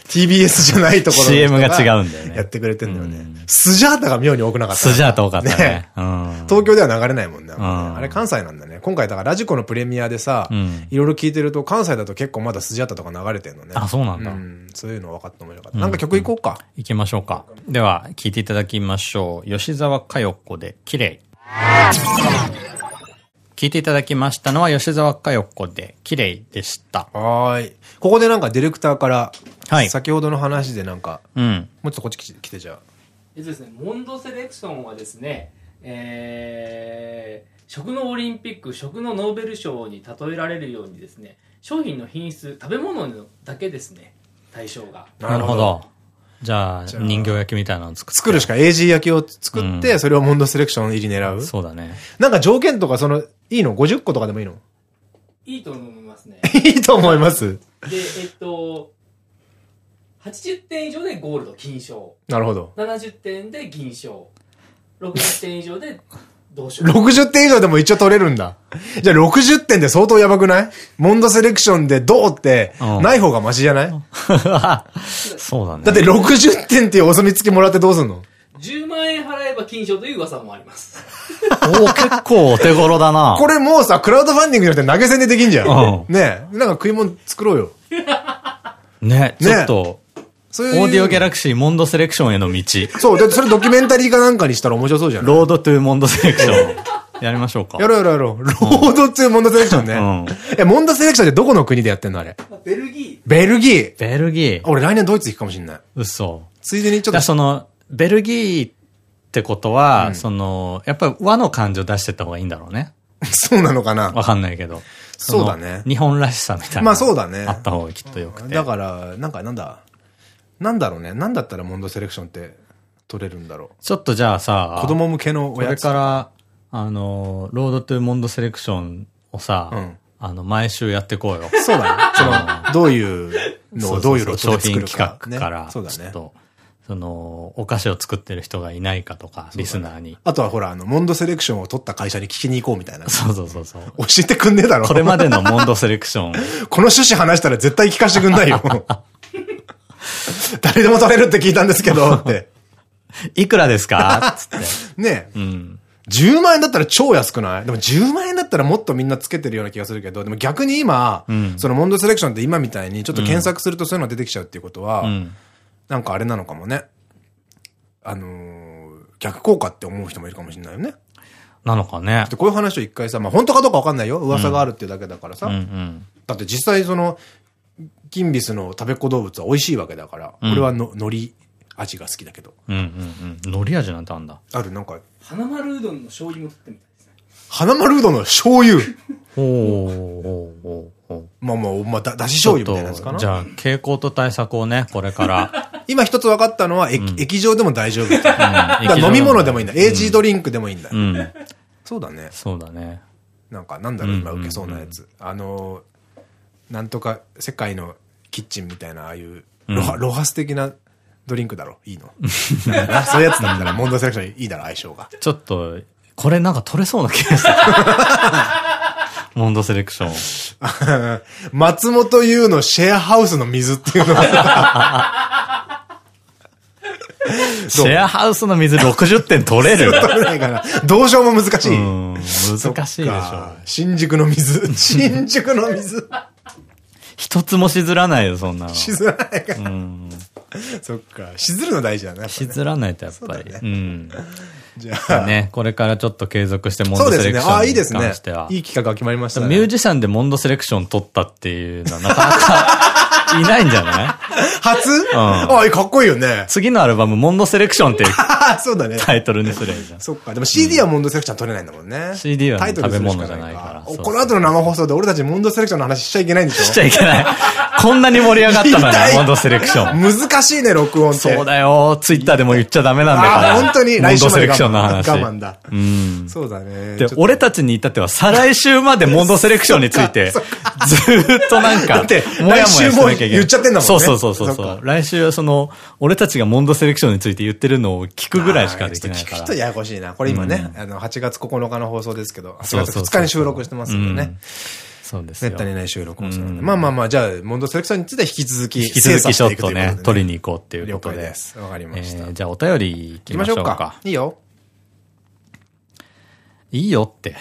TBS じゃないところ CM が違うんだよね。やってくれてんだよね。スジャータが妙に多くなかった。スジャータ多かったね。東京では流れないもんね。あれ関西なんだね。今回だからラジコのプレミアでさ、いろいろ聞いてると関西だと結構まだスジャータとか流れてんのね。あ、そうなんだ。そういうの分かったもんよかった。なんか曲いこうか。行きましょうか。では、聴いていただきましょう。吉沢佳代子で、綺麗。聞いていただきましたのは吉沢佳代子で綺麗でした。はい。ここでなんかディレクターから、はい。先ほどの話でなんか、うん。もうちょっとこっち来てじゃあ。えっとですね、モンドセレクションはですね、えー、食のオリンピック、食のノーベル賞に例えられるようにですね、商品の品質、食べ物のだけですね、対象が。なるほど。じゃあ、人形焼きみたいなの作って。作るしか AG 焼きを作って、それをモンドセレクション入り狙う。そうだね。なんか条件とか、その、いいの ?50 個とかでもいいの？いいと思いますね。いいと思います。で、えっと、80点以上でゴールド、金賞。なるほど。70点で銀賞。60点以上で銅賞。60点以上でも一応取れるんだ。じゃあ60点で相当やばくない？モンドセレクションで銅って、ない方がマシじゃない？そうだね。だって60点っていうお墨付きもらってどうすんの？10万円払えば金賞という噂もあります。おお、結構お手頃だな。これもうさ、クラウドファンディングじゃなくて投げ銭でできんじゃん。うん、ねなんか食い物作ろうよ。ねちょっと、そういう。オーディオギャラクシーモンドセレクションへの道。そう、で、それドキュメンタリーかなんかにしたら面白そうじゃん。ロードトゥーモンドセレクション。やりましょうか。やろうやろうやろう。ロードトゥーモンドセレクションね。うん。え、モンドセレクションってどこの国でやってんのあれ？ベルギー。ベルギー。ベルギー。俺来年ドイツ行くかもしんない。嘘。ついでにちょっと。その、ベルギーってことは、うん、その、やっぱり和の感情出してった方がいいんだろうね。そうなのかな？わかんないけど。そうだね。日本らしさみたいな。まあそうだね。あった方がきっとよくて。だから、なんかなんだ、なんだろうね。なんだったらモンドセレクションって取れるんだろう。ちょっとじゃあさ、子供向けのおやつ。これから、あの、ロードトゥーモンドセレクションをさ、うん、あの、毎週やっていこうよ。そうだね。その、どういうのをどういうロットで作るか。商品企画から、そうだね。その、お菓子を作ってる人がいないかとか、リスナーに。あとはほら、あの、モンドセレクションを取った会社に聞きに行こうみたいな。そうそうそうそう。教えてくんねえだろ。これまでのモンドセレクション。この趣旨話したら絶対聞かせてくんないよ。誰でも取れるって聞いたんですけど、って。いくらですか？つって。ねえ。うん。10万円だったら超安くない？でも10万円だったらもっとみんなつけてるような気がするけど、でも逆に今、うん、そのモンドセレクションって今みたいにちょっと検索するとそういうの出てきちゃうっていうことは、うん、なんかあれなのかもね。あのー、逆効果って思う人もいるかもしれないよね。なのかね。こういう話を一回さ、まあ本当かどうかわかんないよ。噂があるっていうだけだからさ。だって実際その、キンビスの食べっ子動物は美味しいわけだから、うん、俺はの海苔味が好きだけど。うんうんうん。海苔味なんてあんだ。ある、なんか。花丸うどんの醤油も取ってみたいですね。花丸うどんの醤油？ほうほうほうほう。まあまあ、まあ、だ、だし醤油みたいなやつかな。じゃあ、傾向と対策をね、これから。今一つ分かったのは、液状でも大丈夫。飲み物でもいいんだ。エイジードリンクでもいいんだ。そうだね。そうだね。なんか、なんだろう、今受けそうなやつ。あの、なんとか、世界のキッチンみたいな、ああいうロハ、ロハス的なドリンクだろ？いいの？そういうやつだったら、モンドセレクションいいだろ、相性が。ちょっと、これなんか取れそうな気がする。モンドセレクション。松本優のシェアハウスの水っていうのシェアハウスの水60点取れる？取れないかな。どうしようも難しい。難しいでしょ。新宿の水。新宿の水。一つもしずらないよ、そんなの。しずらないか。うん。そっか。しずるの大事だね。しずらないとやっぱり。うん。じゃあ。ね、これからちょっと継続してモンドセレクションに関しては。そうですね。あ、いいですね。いい企画が決まりましたね。ミュージシャンでモンドセレクション取ったっていうのはなかなかいないんじゃない？初？んああ、かっこいいよね。次のアルバム、モンドセレクションっていうそうだね。タイトルにすればいいじゃん。そっか。でも CD はモンドセレクション取れないんだもんね。CD は食べ物じゃないからこの後の生放送で俺たちモンドセレクションの話しちゃいけないんでしょ？しちゃいけない。こんなに盛り上がったのにモンドセレクション。難しいね、録音って。そうだよ。ツイッターでも言っちゃダメなんだから。あ、本当に モンドセレクションの我話。慢だ。うん。そうだね。で俺たちに至っては、再来週までモンドセレクションについて、ずーっとなんか、だってもやもやしなきゃいけない。来週も言っちゃってんだもんねそうそうそうそうそう。来週はその、俺たちがモンドセレクションについて言ってるのを聞くぐらいしかできない聞くと。ややこしいな。これ今ね、あの、8月9日の放送ですけど、8月そうそうそう2日に収録してますんでね。そうですよめった。にない収録をするんで。うんまあまあまあ、じゃあ、モンドセレクションについては引き続き、引き続きちょっとね、取りにに行こうっていう了ことで。す。わかりました。えーじゃあお便り行行きましょうか。。いいよ。いいよって。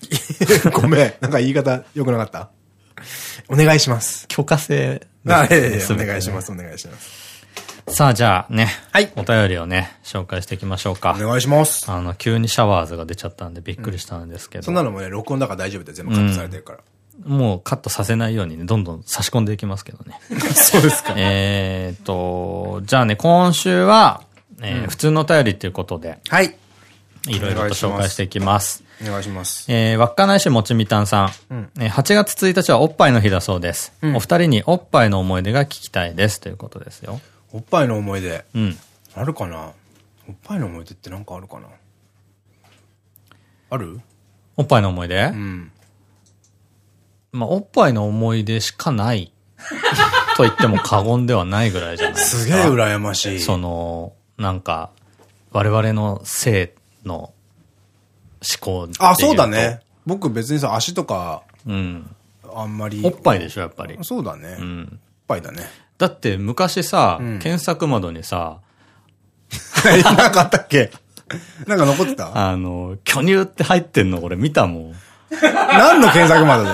ごめん。なんか言い方良くなかった？お願いします。許可制あ、いやいやいやお願いします、お願いします。さあ、じゃあね。はいお便りをね、紹介していきましょうか。お願いします。あの、急にシャワーズが出ちゃったんでびっくりしたんですけど。そんなのもね、録音だから大丈夫で全部カットされてるから。もうカットさせないようにね、どんどん差し込んでいきますけどね。そうですか。えーっと、じゃあね、今週は、えー普通のお便りということで、はい。いろいろと紹介していきます。お願いします。えー、稚内市もちみたんさん。えー8月1日はおっぱいの日だそうです。お二人におっぱいの思い出が聞きたいです。ということですよ。おっぱいの思い出。うん。あるかな？おっぱいの思い出ってなんかあるかな？ある？おっぱいの思い出、うん。まあ、おっぱいの思い出しかない。と言っても過言ではないぐらいじゃないですか。すげえ羨ましい。その、なんか、我々の性の思考っていうとあ、そうだね。。僕別にさ、足とか、うん。あんまり。おっぱいでしょ、やっぱり。そうだね。おっうん。ぱいだね。だって昔さ、ん検索窓にさ、なんかあったっけ？なんか残ってた？あの、巨乳って入ってんの俺見たもん。何の検索窓で？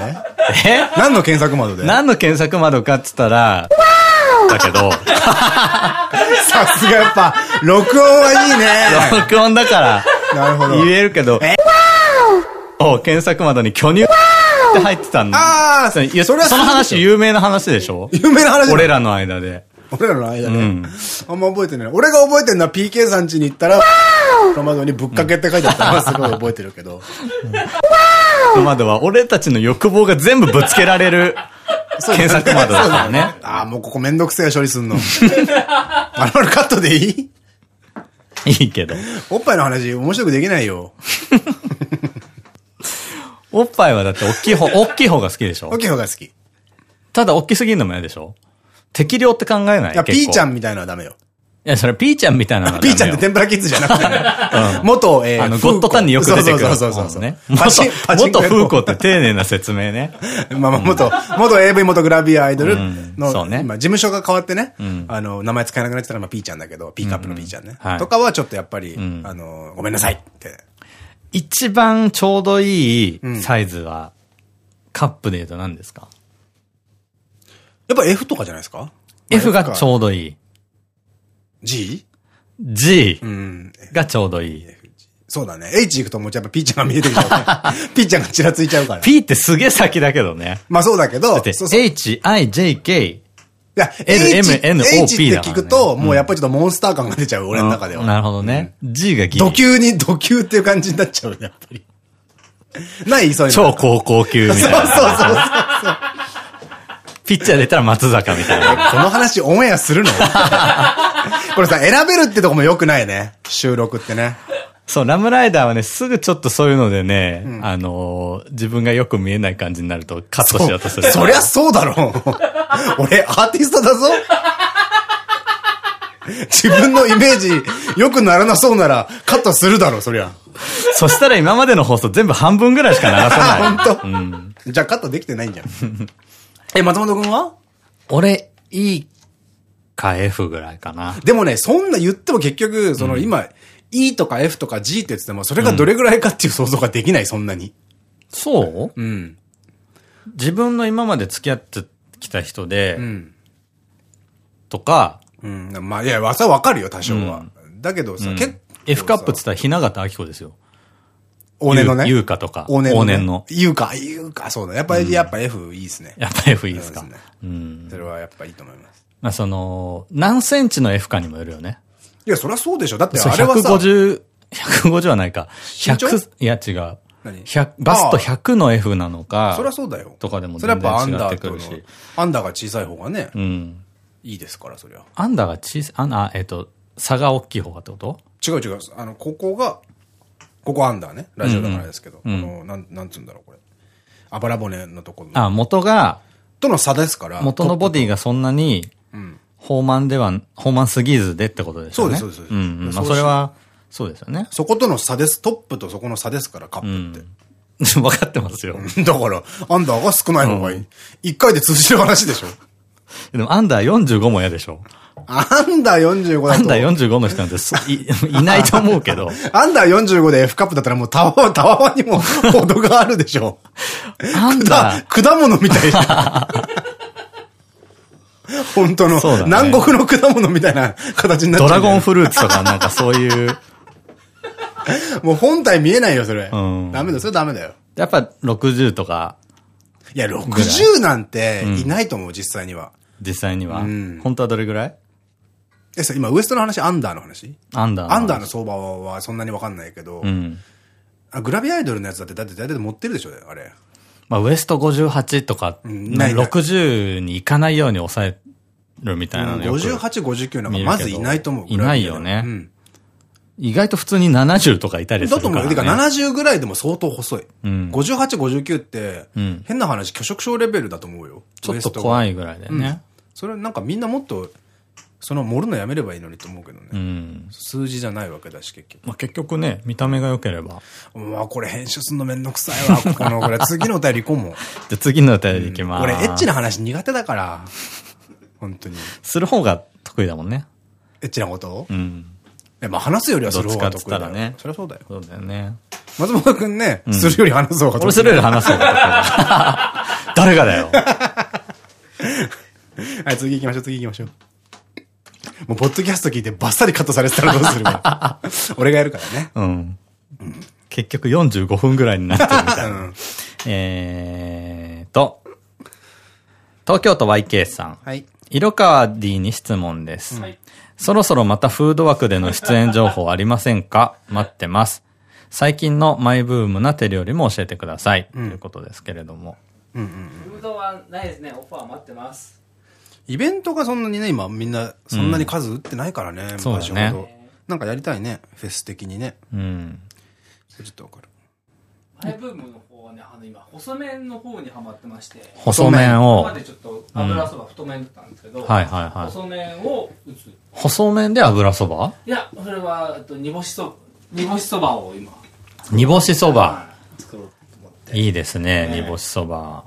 え？何の検索窓で？何の検索窓かっつったら、だけど、さすがやっぱ、録音はいいね。録音だからなるほど。言えるけど、お検索窓に巨乳って入ってたんだ。ああ、いや、それはその話有名な話でしょ？有名な話だ俺らの間で。俺らの間で。うんあんま覚えてない。俺が覚えてるのは PK さん家に行ったら、の窓にぶっかけって書いてあったのはすごい覚えてるけど。窓は俺たちの欲望が全部ぶつけられる検索窓だからね。ああ、もうここめんどくせえ処理すんの。あれカットでいい？いいけど。おっぱいの話面白くできないよ。おっぱいはだって大きい方、大きい方が好きでしょ？大きい方が好き。いただ大きすぎるのも嫌でしょ？適量って考えない？や、ピーちゃん。んみたいのはダメよ。いや、それピーちゃんみたいなの ピーちゃんって天ぷらキッズじゃなくてね。元、えーあの、ゴッドタンによく出てくる。そうそうそうそう。ね。パチンパチン コって丁寧な説明ね。まあまあ、元、元 AV 元グラビアアイドルの、うんそうね今、事務所が変わってね、んあの、名前使えなくなってたら、まあ、ピーちゃんだけど、ピーカップのピーちゃんね。はいとかはちょっとやっぱり、んあの、ごめんなさいって。一番ちょうどいいサイズは、カップで言うと何ですか？やっぱ F とかじゃないですか ?F がちょうどいい。G? G うん。がちょうどいい。そうだね。H 行くともうやっぱピーちゃんが見えてきちゃうから。ピーちゃんがちらついちゃうから。P ってすげえ先だけどね。まあそうだけど、H, I, J, K。や、L M N O P H って聞くと、もうやっぱりちょっとモンスター感が出ちゃう、俺の中では。なるほどね。G がギリ土。級に、土級っていう感じになっちゃう、やっぱり。ない？そういうの。超高校級みたいな。そうそうそうそう。ピッチャー出たら松坂みたいな。この話オンエアするの？これさ、選べるってとこも良くないね。収録ってね。そう、ラムライダーはね、すぐちょっとそういうのでね、あのー、自分がよく見えない感じになるとカットしようとする。そりゃそうだろう。俺、アーティストだぞ。自分のイメージ良くならなそうならカットするだろう、そりゃ。そしたら今までの放送全部半分ぐらいしか流さない。本当、うん。じゃあカットできてないんじゃん。え、松本くんは？俺、E か F ぐらいかな。でもね、そんな言っても結局、その今、E とか F とか G って言ってても、それがどれぐらいかっていう想像ができない、そんなに。そう？うん。自分の今まで付き合ってきた人で、うん。とか、うん。まあ、いや、わさわかるよ、多少は。だけどさ、結構。F カップっつったら雛形明子ですよ。往年のね。優香とか。往年の。往年の。優香、優香、そうだ。やっぱり、やっぱ F いいですね。やっぱ F いいですか。うん。それはやっぱいいと思います。まあその、何センチの F かにもよるよね。いや、そりゃそうでしょ。だってあれはさ。150、150はないか。100、いや違う。バスト100の F なのか。そりゃそうだよ。とかでも全然違ってくるし。アンダーが小さい方がね。うん。いいですから、そりゃ。アンダーが小さい、あ、あえっと、差が大きい方がってこと？違う違う。あの、ここが、ここアンダーね。ラジオだからですけど。うん、この、なん、なんつうんだろう、これ。あばら骨のところあ、元が、との差ですから。元のボディがそんなに、うん。豊満では、豊満すぎずでってことですよね。そうです、そうです。うん。まあ、それは、そうですよね。そことの差です。トップとそこの差ですから、カップって。分かってますよ。だから、アンダーが少ない方がいい。一、回で通じる話でしょ。でも、アンダー45も嫌でしょ。アンダー45だと。アンダー45の人なんてい いないと思うけど。アンダー45で F カップだったらもうタワー、タワーにも程があるでしょ。アンダー。果物みたいな。本当の、ね、南国の果物みたいな形になってドラゴンフルーツとかなんかそういう。もう本体見えないよ、それ。うん、ダメだよ、それダメだよ。やっぱ60とか。いや、60なんていないと思う、実際には。実際には。うん、本当はどれぐらい？え、さ、今ウエストの話、アンダーの話？アンダーアンダーの相場はそんなにわかんないけど、うん、あグラビアアイドルのやつだって、だって大体持ってるでしょ、あれ。まあ、ウエスト58とか、うん、ない60にいかないように抑えるみたいなのよ58、59なんかまずいないと思う。いないよね。うん、意外と普通に70とかいたりするから、ね。だと思う。てか70ぐらいでも相当細い。うん、58、59って、変な話、拒食症レベルだと思うよ。ちょっと怖いぐらいだよね。うん、それなんかみんなもっとその盛るのやめればいいのにと思うけどね。うん、数字じゃないわけだし、結局。まあ結局ね、見た目が良ければ。まあこれ編集すんのめんどくさいわ。この、これ次のお便り行こうもん。じゃ次のお便り行きます。これエッチな話苦手だから。本当に。する方が得意だもんね。エッチなこと？うん。いや、まあ話すよりはする方が得意だらね。そりゃそうだよ。そうだよね。松本くんね、するより話す方が得意。俺するより話す方が得意。誰がだよ。はい、次行きましょう、次行きましょう。もう、ポッドキャスト聞いてバッサリカットされてたらどうするか。俺がやるからね。うん。結局45分ぐらいになってるみたいな。うん、えーと、東京都 YK さん。はい。色川 D に質問です。はい。そろそろまたフード枠での出演情報ありませんか？待ってます。最近のマイブームな手料理も教えてください。うん、ということですけれども。うんうん。フードはないですね。オファー待ってます。イベントがそんなにね、今みんなそんなに数打ってないからね、うん、昔ほど。ね、なんかやりたいね、フェス的にね。うん。ちょっとわかる。マイブームの方はね、あの今、細麺の方にはまってまして。細麺を。今までちょっと油そば太麺だったんですけど、はいはいはい。細麺を打つ。細麺で油そば？いや、それは、と煮干しそ、煮干しそばを今。煮干しそば。作ろうと思って。いいですね、煮干しそば。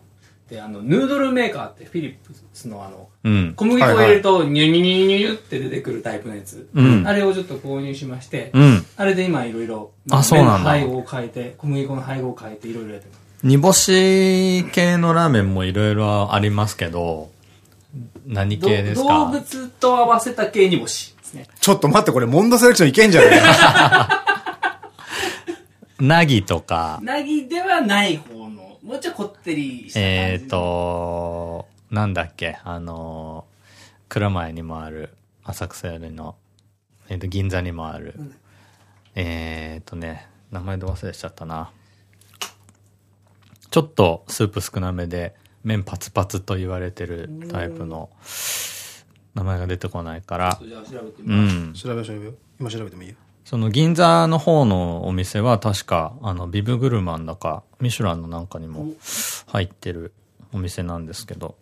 で、あの、ヌードルメーカーってフィリップスのあの、うん、小麦粉を入れると、ニュニュニュニュって出てくるタイプのやつ。うん、あれをちょっと購入しまして、うん、あれで今いろいろ、あ、そうなんだ。配合を変えて、小麦粉の配合を変えていろいろやってます。煮干し系のラーメンもいろいろありますけど、何系ですか？動物と合わせた系煮干しですね。ちょっと待って、これモンドセレクションいけんじゃないなぎとか。なぎではない方もうちょいこってりしたえっと、なんだっけ、あの、蔵前にもある、浅草よりの、えっ、ー、と、銀座にもある、うん、えっとね、名前で忘れちゃったな。ちょっとスープ少なめで、麺パツパツと言われてるタイプの、名前が出てこないから。じゃあ調べてみます。調べ調べよ。今調べてもいいよ。その銀座の方のお店は確か、あの、ビブグルマンだか、ミシュランのなんかにも入ってるお店なんですけど、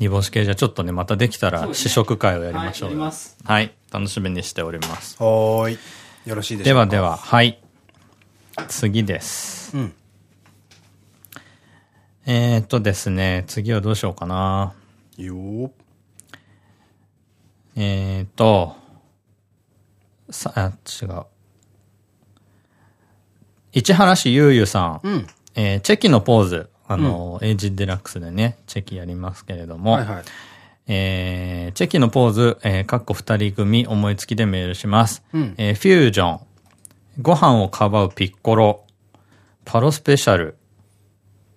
煮干し系じゃちょっとね、またできたら試食会をやりましょう。はい、はい、楽しみにしております。はい。よろしいでしょうかではでは、はい。次です。うん。えっとですね、次はどうしようかな。よえっと、さ、あ、違う。市原市ゆうゆさん。うん、えー、チェキのポーズ。あの、うん、エイジデラックスでね、チェキやりますけれども。はいはい。えー、チェキのポーズ、えー、かっこ二人組思いつきでメールします。うん、えー、フュージョン。ご飯をかばうピッコロ、パロスペシャル、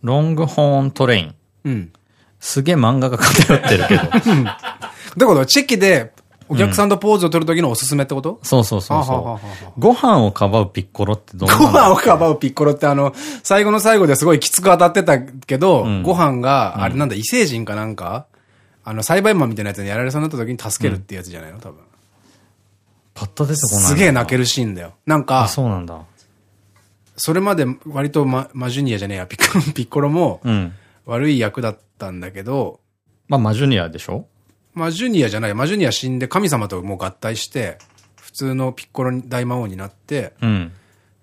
ロングホーントレイン。うん。すげえ漫画が偏ってるけど。どういうこと？チェキでお客さんとポーズを取るときのおすすめってこと、うん、そうそうそうそう。ご飯をかばうピッコロってどんなご飯をかばうピッコロってあの、最後の最後ですごいきつく当たってたけど、うん、ご飯が、あれなんだ、異星人かなんか、あの、栽培マンみたいなやつにやられそうになった時に助けるってやつじゃないの？多分。パッと出てこない。すげえ泣けるシーンだよ。なんか、そうなんだ。それまで割とママジュニアじゃねえや、ピッコロ、ピッコロも、悪い役だったんだけど、まあマジュニアでしょ？マジュニアじゃない。マジュニア死んで神様ともう合体して、普通のピッコロ大魔王になって、うん、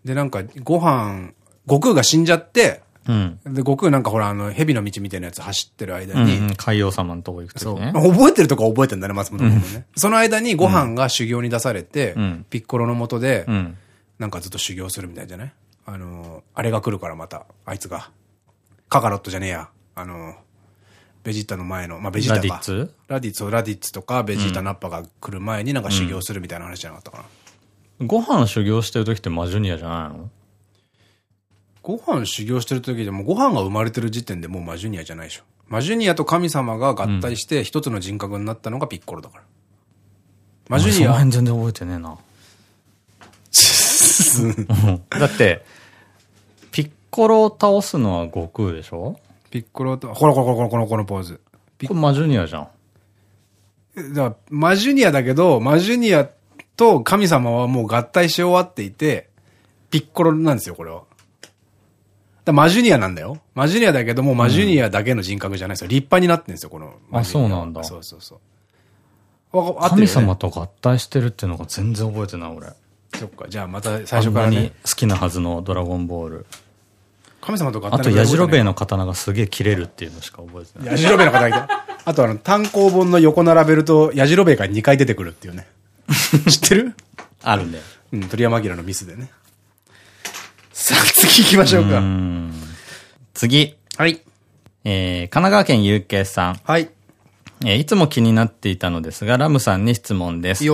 で、なんか、ご飯、悟空が死んじゃって、うん、で、悟空なんかほら、あの、蛇の道みたいなやつ走ってる間に、うんうん、海王様のとこ行くとね。そう。覚えてるとこ覚えてんだね、松本君もね。うん、その間にご飯が修行に出されて、うん、ピッコロのもとで、なんかずっと修行するみたいじゃない？あの、あれが来るからまた、あいつが。カカロットじゃねえや。あの、ベジータの前の、まあ、ベジータか。ラディッツ？ラディッツ、ラディッツとか、ベジータナッパが来る前になんか修行するみたいな話じゃなかったかな。うん、ご飯修行してる時ってマジュニアじゃないの？ご飯修行してる時でもご飯が生まれてる時点でもうマジュニアじゃないでしょ。マジュニアと神様が合体して一つの人格になったのがピッコロだから。マジュニア。その辺全然覚えてねえな。だって、ピッコロを倒すのは悟空でしょ？ピッコロと、ほらほらほらこのこのポーズ。これマジュニアじゃん。だから、マジュニアだけど、マジュニアと神様はもう合体し終わっていて、ピッコロなんですよ、これは。だマジュニアなんだよ。マジュニアだけども、マジュニアだけの人格じゃないですよ。立派になってんですよ、この。あ、そうなんだ。そうそうそう。神様と合体してるっていうのが全然覚えてない、俺。そっか、じゃあまた最初からね。好きなはずのドラゴンボール。神様とかあと、ヤジロベエの刀がすげえ切れるっていうのしか覚えてない。ヤジロベエの刀 あとあの、単行本の横並べると、ヤジロベエが2回出てくるっていうね。知ってる？あるね。うん、鳥山明のミスでね。さあ、次行きましょうか。う次。はい。えー、神奈川県有形さん。はい。えいつも気になっていたのですが、ラムさんに質問です。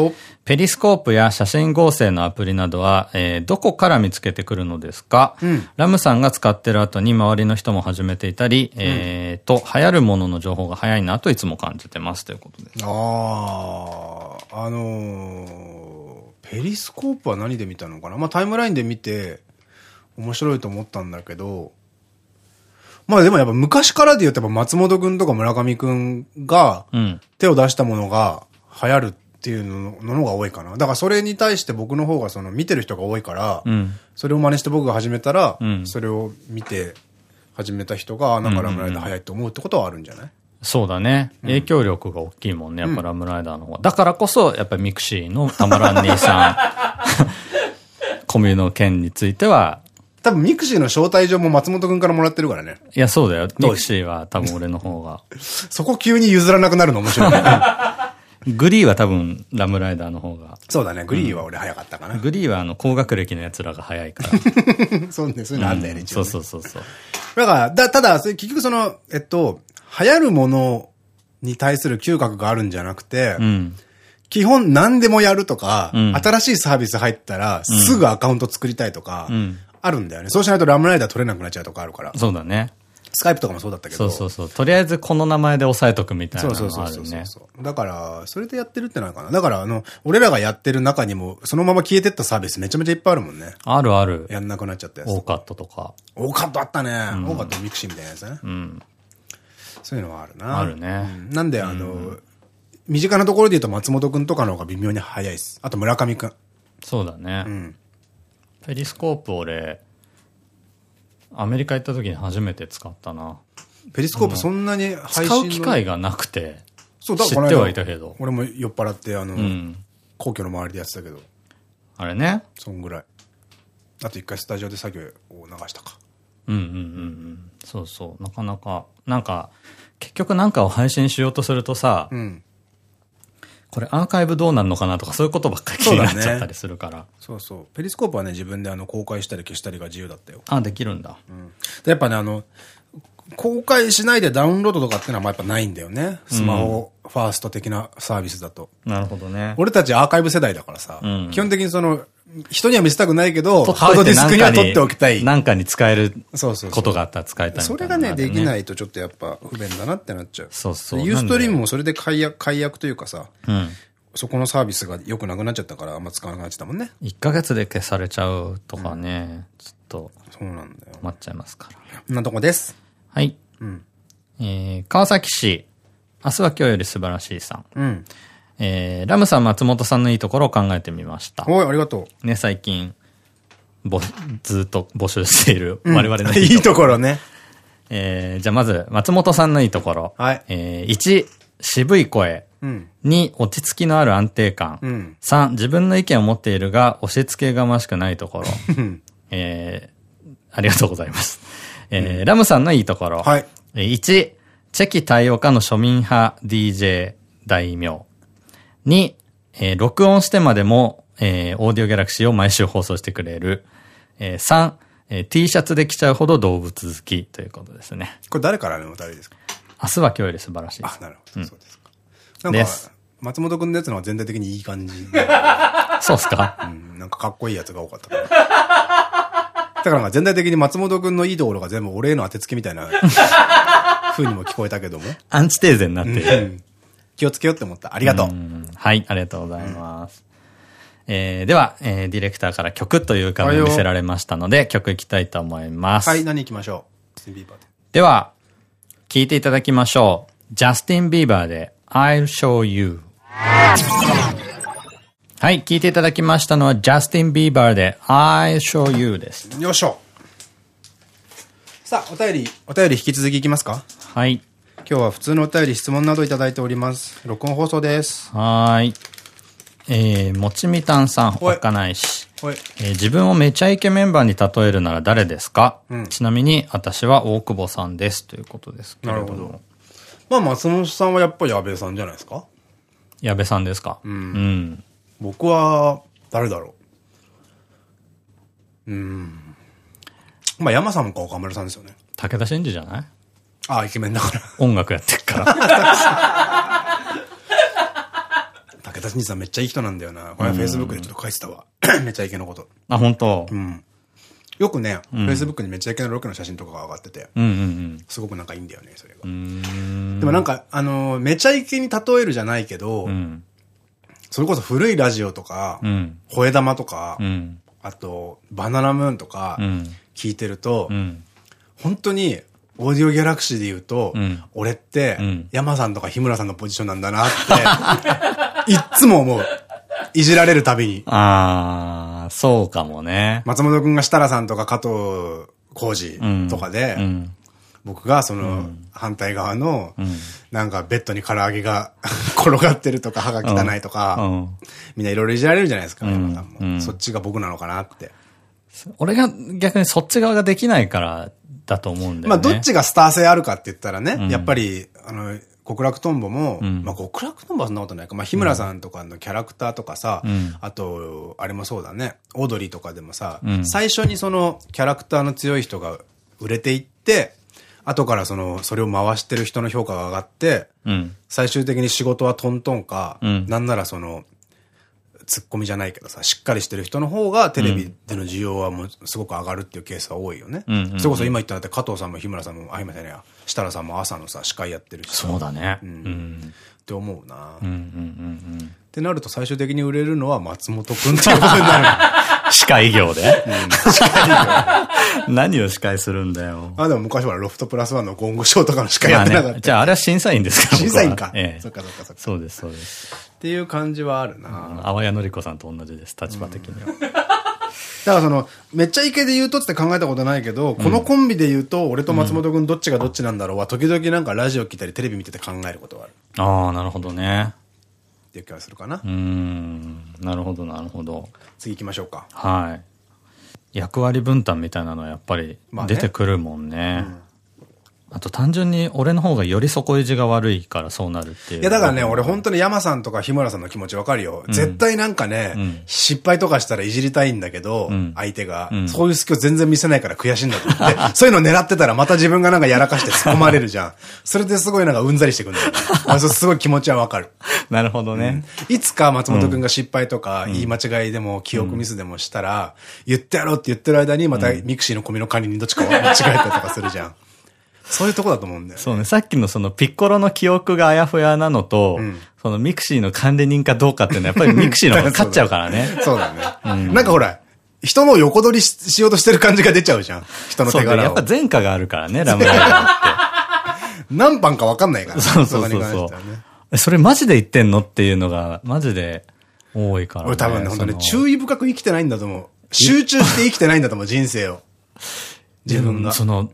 ペリスコープや写真合成のアプリなどは、えー、どこから見つけてくるのですか、うん、ラムさんが使ってる後に周りの人も始めていたり、うん、えー、と、流行るものの情報が早いなといつも感じてますということです。ああ、あのー、ペリスコープは何で見たのかな？まあタイムラインで見て面白いと思ったんだけど、まあでもやっぱ昔からで言うとやっぱ松本くんとか村上くんが手を出したものが流行るっていうののが多いかな。だからそれに対して僕の方がその見てる人が多いから、うん、それを真似して僕が始めたら、うん、それを見て始めた人が、なんかラムライダー早いと思うってことはあるんじゃない？そうだね。影響力が大きいもんね、やっぱ RAM RIDER の方が。だからこそ、やっぱりミクシーのたまらん兄さん、コミュの件については、多分ミクシーの招待状も松本くんからもらってるからね。いや、そうだよ。ミクシーは多分俺の方が。そこ急に譲らなくなるの面白い、ね。グリーは多分 RAM RIDER の方が。そうだね。グリーは俺早かったかな。うん、グリーはあの高学歴の奴らが早いから。そうね。そういうのあんだよね、うん、そうそうそうそう。だから、だ、ただ、結局その、えっと、流行るものに対する嗅覚があるんじゃなくて、うん、基本何でもやるとか、うん、新しいサービス入ったら、すぐアカウント作りたいとか、あるんだよね。そうしないと RAM RIDER 取れなくなっちゃうとかあるから。そうだね。スカイプとかもそうだったけど。そうそうそう。とりあえずこの名前で押さえとくみたいなのがあるね。そうそうそうそう。だから、それでやってるってのはかな。だから、あの、俺らがやってる中にも、そのまま消えてったサービスめちゃめちゃいっぱいあるもんね。あるある。やんなくなっちゃったやつ。オーカットとか。オーカットあったね。うん、オーカットミクシーみたいなやつね。うん。そういうのはあるな。あるね。うん、なんで、あの、うん、身近なところで言うと松本くんとかの方が微妙に早いです。あと村上くん。そうだね。うん。ペリスコープ俺、アメリカ行った時に初めて使ったな。ペリスコープそんなに配信使う機会がなくて。そうだ、知ってはいたけど。俺も酔っ払って、あの、うん、皇居の周りでやってたけど。あれね。そんぐらい。あと一回スタジオで作業を流したか。うんうんうんうん。そうそう。なかなか、なんか、結局なんかを配信しようとするとさ、うん、これアーカイブどうなるのかなとかそういうことばっかり気になっちゃったりするから。そうそう。ペリスコープはね、自分であの公開したり消したりが自由だったよ。あ、できるんだ。うん。やっぱね、あの、公開しないでダウンロードとかっていうのはやっぱないんだよね。スマホファースト的なサービスだと。なるほどね。俺たちアーカイブ世代だからさ、うん、基本的にその、人には見せたくないけど、ハードディスクには取っておきたい。なんかに使えることがあったら使いたいそれがね、できないとちょっとやっぱ不便だなってなっちゃう。そうそう。ユーストリームもそれで解約、解約というかさ、うん、そこのサービスが良くなくなっちゃったからあんま使わなくなっちゃったもんね。1ヶ月で消されちゃうとかね、うん、ちょっと。そうなんだよ。困っちゃいますから。こんなとこです。はい。うん。えー、川崎市、明日は今日より素晴らしいさん。うん。えー、ラムさん、松本さんのいいところを考えてみました。おい、ありがとう。ね、最近、ぼ、ずっと募集している、我々のいいところね。えー、じゃあまず、松本さんのいいところ。はい。えー、1、渋い声。うん、2、落ち着きのある安定感。うん、3、自分の意見を持っているが、押し付けがましくないところ。えー、ありがとうございます。えー、ラムさんのいいところ。はい。1、チェキ対応化の庶民派 DJ 大名。2、えー、録音してまでも、えー、オーディオギャラクシーを毎週放送してくれる。えー、3、えー、T シャツで着ちゃうほど動物好きということですね。これ誰からのお便りですか？明日は今日より素晴らしいです。あ、なるほど。そうですか。なんか、松本くんのやつのは全体的にいい感じ。そうっすか？うん、なんかかっこいいやつが多かったから。だから全体的に松本くんのいいところが全部俺への当てつけみたいな風にも聞こえたけども。アンチテーゼになってる。気をつけようって思った。ありがとう。うはい、ありがとうございます。うん、えー、では、えー、ディレクターから曲という画面を見せられましたので、曲いきたいと思います。はい、何行きましょう。では、聴いていただきましょう。ジャスティン・ビーバーで I'll Show You。はい、聴いていただきましたのはジャスティン・ビーバーで I'll Show You です。よいしょ。さあ、お便り、お便り引き続きいきますか？はい。今日は普通のお便り、質問などいただいております。録音放送です。はい。えー、もちみたんさん、ほかないし。えー、自分をめちゃイケメンバーに例えるなら誰ですか、うん、ちなみに、私は大久保さんです。ということですけれども。なるほど。まあ、松本さんはやっぱり安倍さんじゃないですか？矢部さんですか？うん。うん、僕は、誰だろう？うん。まあ、山さんか岡村さんですよね。武田真治じゃない？ああ、イケメンだから。音楽やってっから。武田真治さんめっちゃいい人なんだよな。これフェイスブックでちょっと書いてたわ。めちゃイケのこと。あ、本当？うん。よくね、フェイスブックにめちゃイケのロケの写真とかが上がってて、すごくなんかいいんだよね、それが。でもなんか、あの、めちゃイケに例えるじゃないけど、うん、それこそ古いラジオとか、うん、吠え玉とか、うん、あと、バナナムーンとか、聞いてると、本当に、オーディオギャラクシーで言うと、俺って、山さんとか日村さんのポジションなんだなって、いっつも思う。いじられるたびに。ああ、そうかもね。松本くんが設楽さんとか加藤浩二とかで、僕がその反対側の、なんかベッドに唐揚げが 転がってるとか歯が汚いとか、みんないろいろいじられるじゃないですか、山さんも。そっちが僕なのかなって。俺が逆にそっち側ができないからだと思うんだよね。まあどっちがスター性あるかって言ったらね、やっぱり、あの、極楽とんぼも、うん、まあ極楽とんぼはそんなことないか。まあ日村さんとかのキャラクターとかさ、うん、あと、あれもそうだね、オードリーとかでもさ、うん、最初にそのキャラクターの強い人が売れていって、後からその、それを回してる人の評価が上がって、最終的に仕事はトントンか、なんならその、ツッコミじゃないけどさ、しっかりしてる人の方がテレビでの需要はもうすごく上がるっていうケースが多いよね。それこそ今言ったって加藤さんも日村さんも、あ、今じゃねえや、設楽さんも朝のさ、司会やってるしそうだね。うん。って思うなってなると最終的に売れるのは松本くんっていうことになる。司会業で？司会業。何を司会するんだよ。あ、でも昔はロフトプラスワンのゴングショーとかの司会やってなかった。じゃああれは審査員ですか審査員か。ええ。そっかそっかそっか。そうです、そうです。っていう感じはあるな淡谷のり子さんと同じです、立場的には。だからその、めっちゃイケで言うとって考えたことないけど、このコンビで言うと、俺と松本くんどっちがどっちなんだろうは、時々なんかラジオ聞いたりテレビ見てて考えることがある。ああ、なるほどね。っていう気がするかな。うん。なるほど、なるほど。次行きましょうか。はい。役割分担みたいなのはやっぱり出てくるもんね。あと単純に俺の方がより底意地が悪いからそうなるっていう。いやだからね、俺本当に山さんとか日村さんの気持ちわかるよ。うん、絶対なんかね、うん、失敗とかしたらいじりたいんだけど、うん、相手が、そういう隙を全然見せないから悔しいんだと思って、そういうの狙ってたらまた自分がなんかやらかして突っ込まれるじゃん。それですごいなんかうんざりしてくんだよ、ね。すごい気持ちはわかる。なるほどね。いつか松本くんが失敗とか、言い間違いでも、記憶ミスでもしたら、言ってやろうって言ってる間に、またミクシーのコミュの管理にどっちかを間違えたりとかするじゃん。そういうとこだと思うんだよね。そうね。さっきのそのピッコロの記憶があやふやなのと、そのミクシーの管理人かどうかっていうのは、やっぱりミクシーの方が勝っちゃうからね。そうだね。なんかほら、人の横取りしようとしてる感じが出ちゃうじゃん。人の手柄を。やっぱ前科があるからね、 RAM RIDER って。何番かわかんないから。そうそうそうそう。それマジで言ってんのっていうのが、マジで多いから、ね。俺多分ね、本当ね、注意深く生きてないんだと思う。集中して生きてないんだと思う、人生を。自分が。その、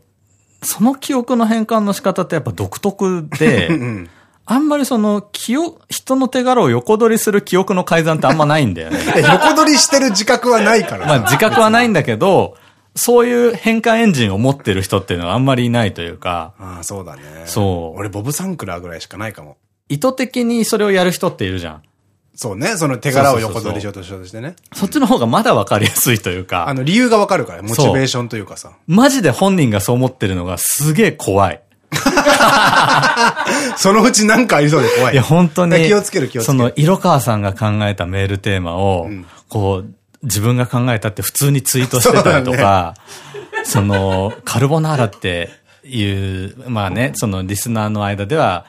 その記憶の変換の仕方ってやっぱ独特で、うんあんまりその、記憶、人の手柄を横取りする記憶の改ざんってあんまないんだよね。横取りしてる自覚はないから。まあ自覚はないんだけど、そういう変換エンジンを持ってる人っていうのはあんまりいないというか。ああ、そうだね。そう。俺ボブ・サンクラーぐらいしかないかも。意図的にそれをやる人っているじゃん。そうね。その手柄を横取りしようとしようとしてね。そっちの方がまだわかりやすいというか。あの、理由がわかるから、モチベーションというかさ。マジで本人がそう思ってるのがすげえ怖い。そのうちなんかありそうで怖い。いや、本当に。気をつける気をつける。その、色川さんが考えたメールテーマを、うん、こう、自分が考えたって普通にツイートしてたりとか、そね、その、カルボナーラっていう、まあね、そのリスナーの間では、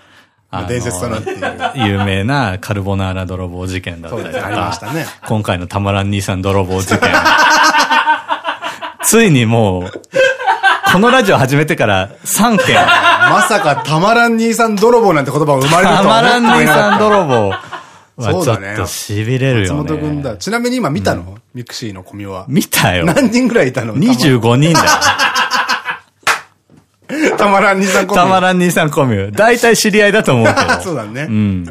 伝説となっている。有名なカルボナーラ泥棒事件だったりとか、ありましたね。今回のたまらん兄さん泥棒事件。ついにもう、このラジオ始めてから3件。まさかたまらん兄さん泥棒なんて言葉が生まれるとはたまらん兄さん泥棒。そうだね。ちょっと痺れるよね。松本くんだ。ちなみに今見たの？ミクシーのコミュは。見たよ。何人ぐらいいたの ?25 人だよ。たまらん兄さんコミュ。たまらん兄さんコミュ。大体知り合いだと思うけど。そうだね。うん。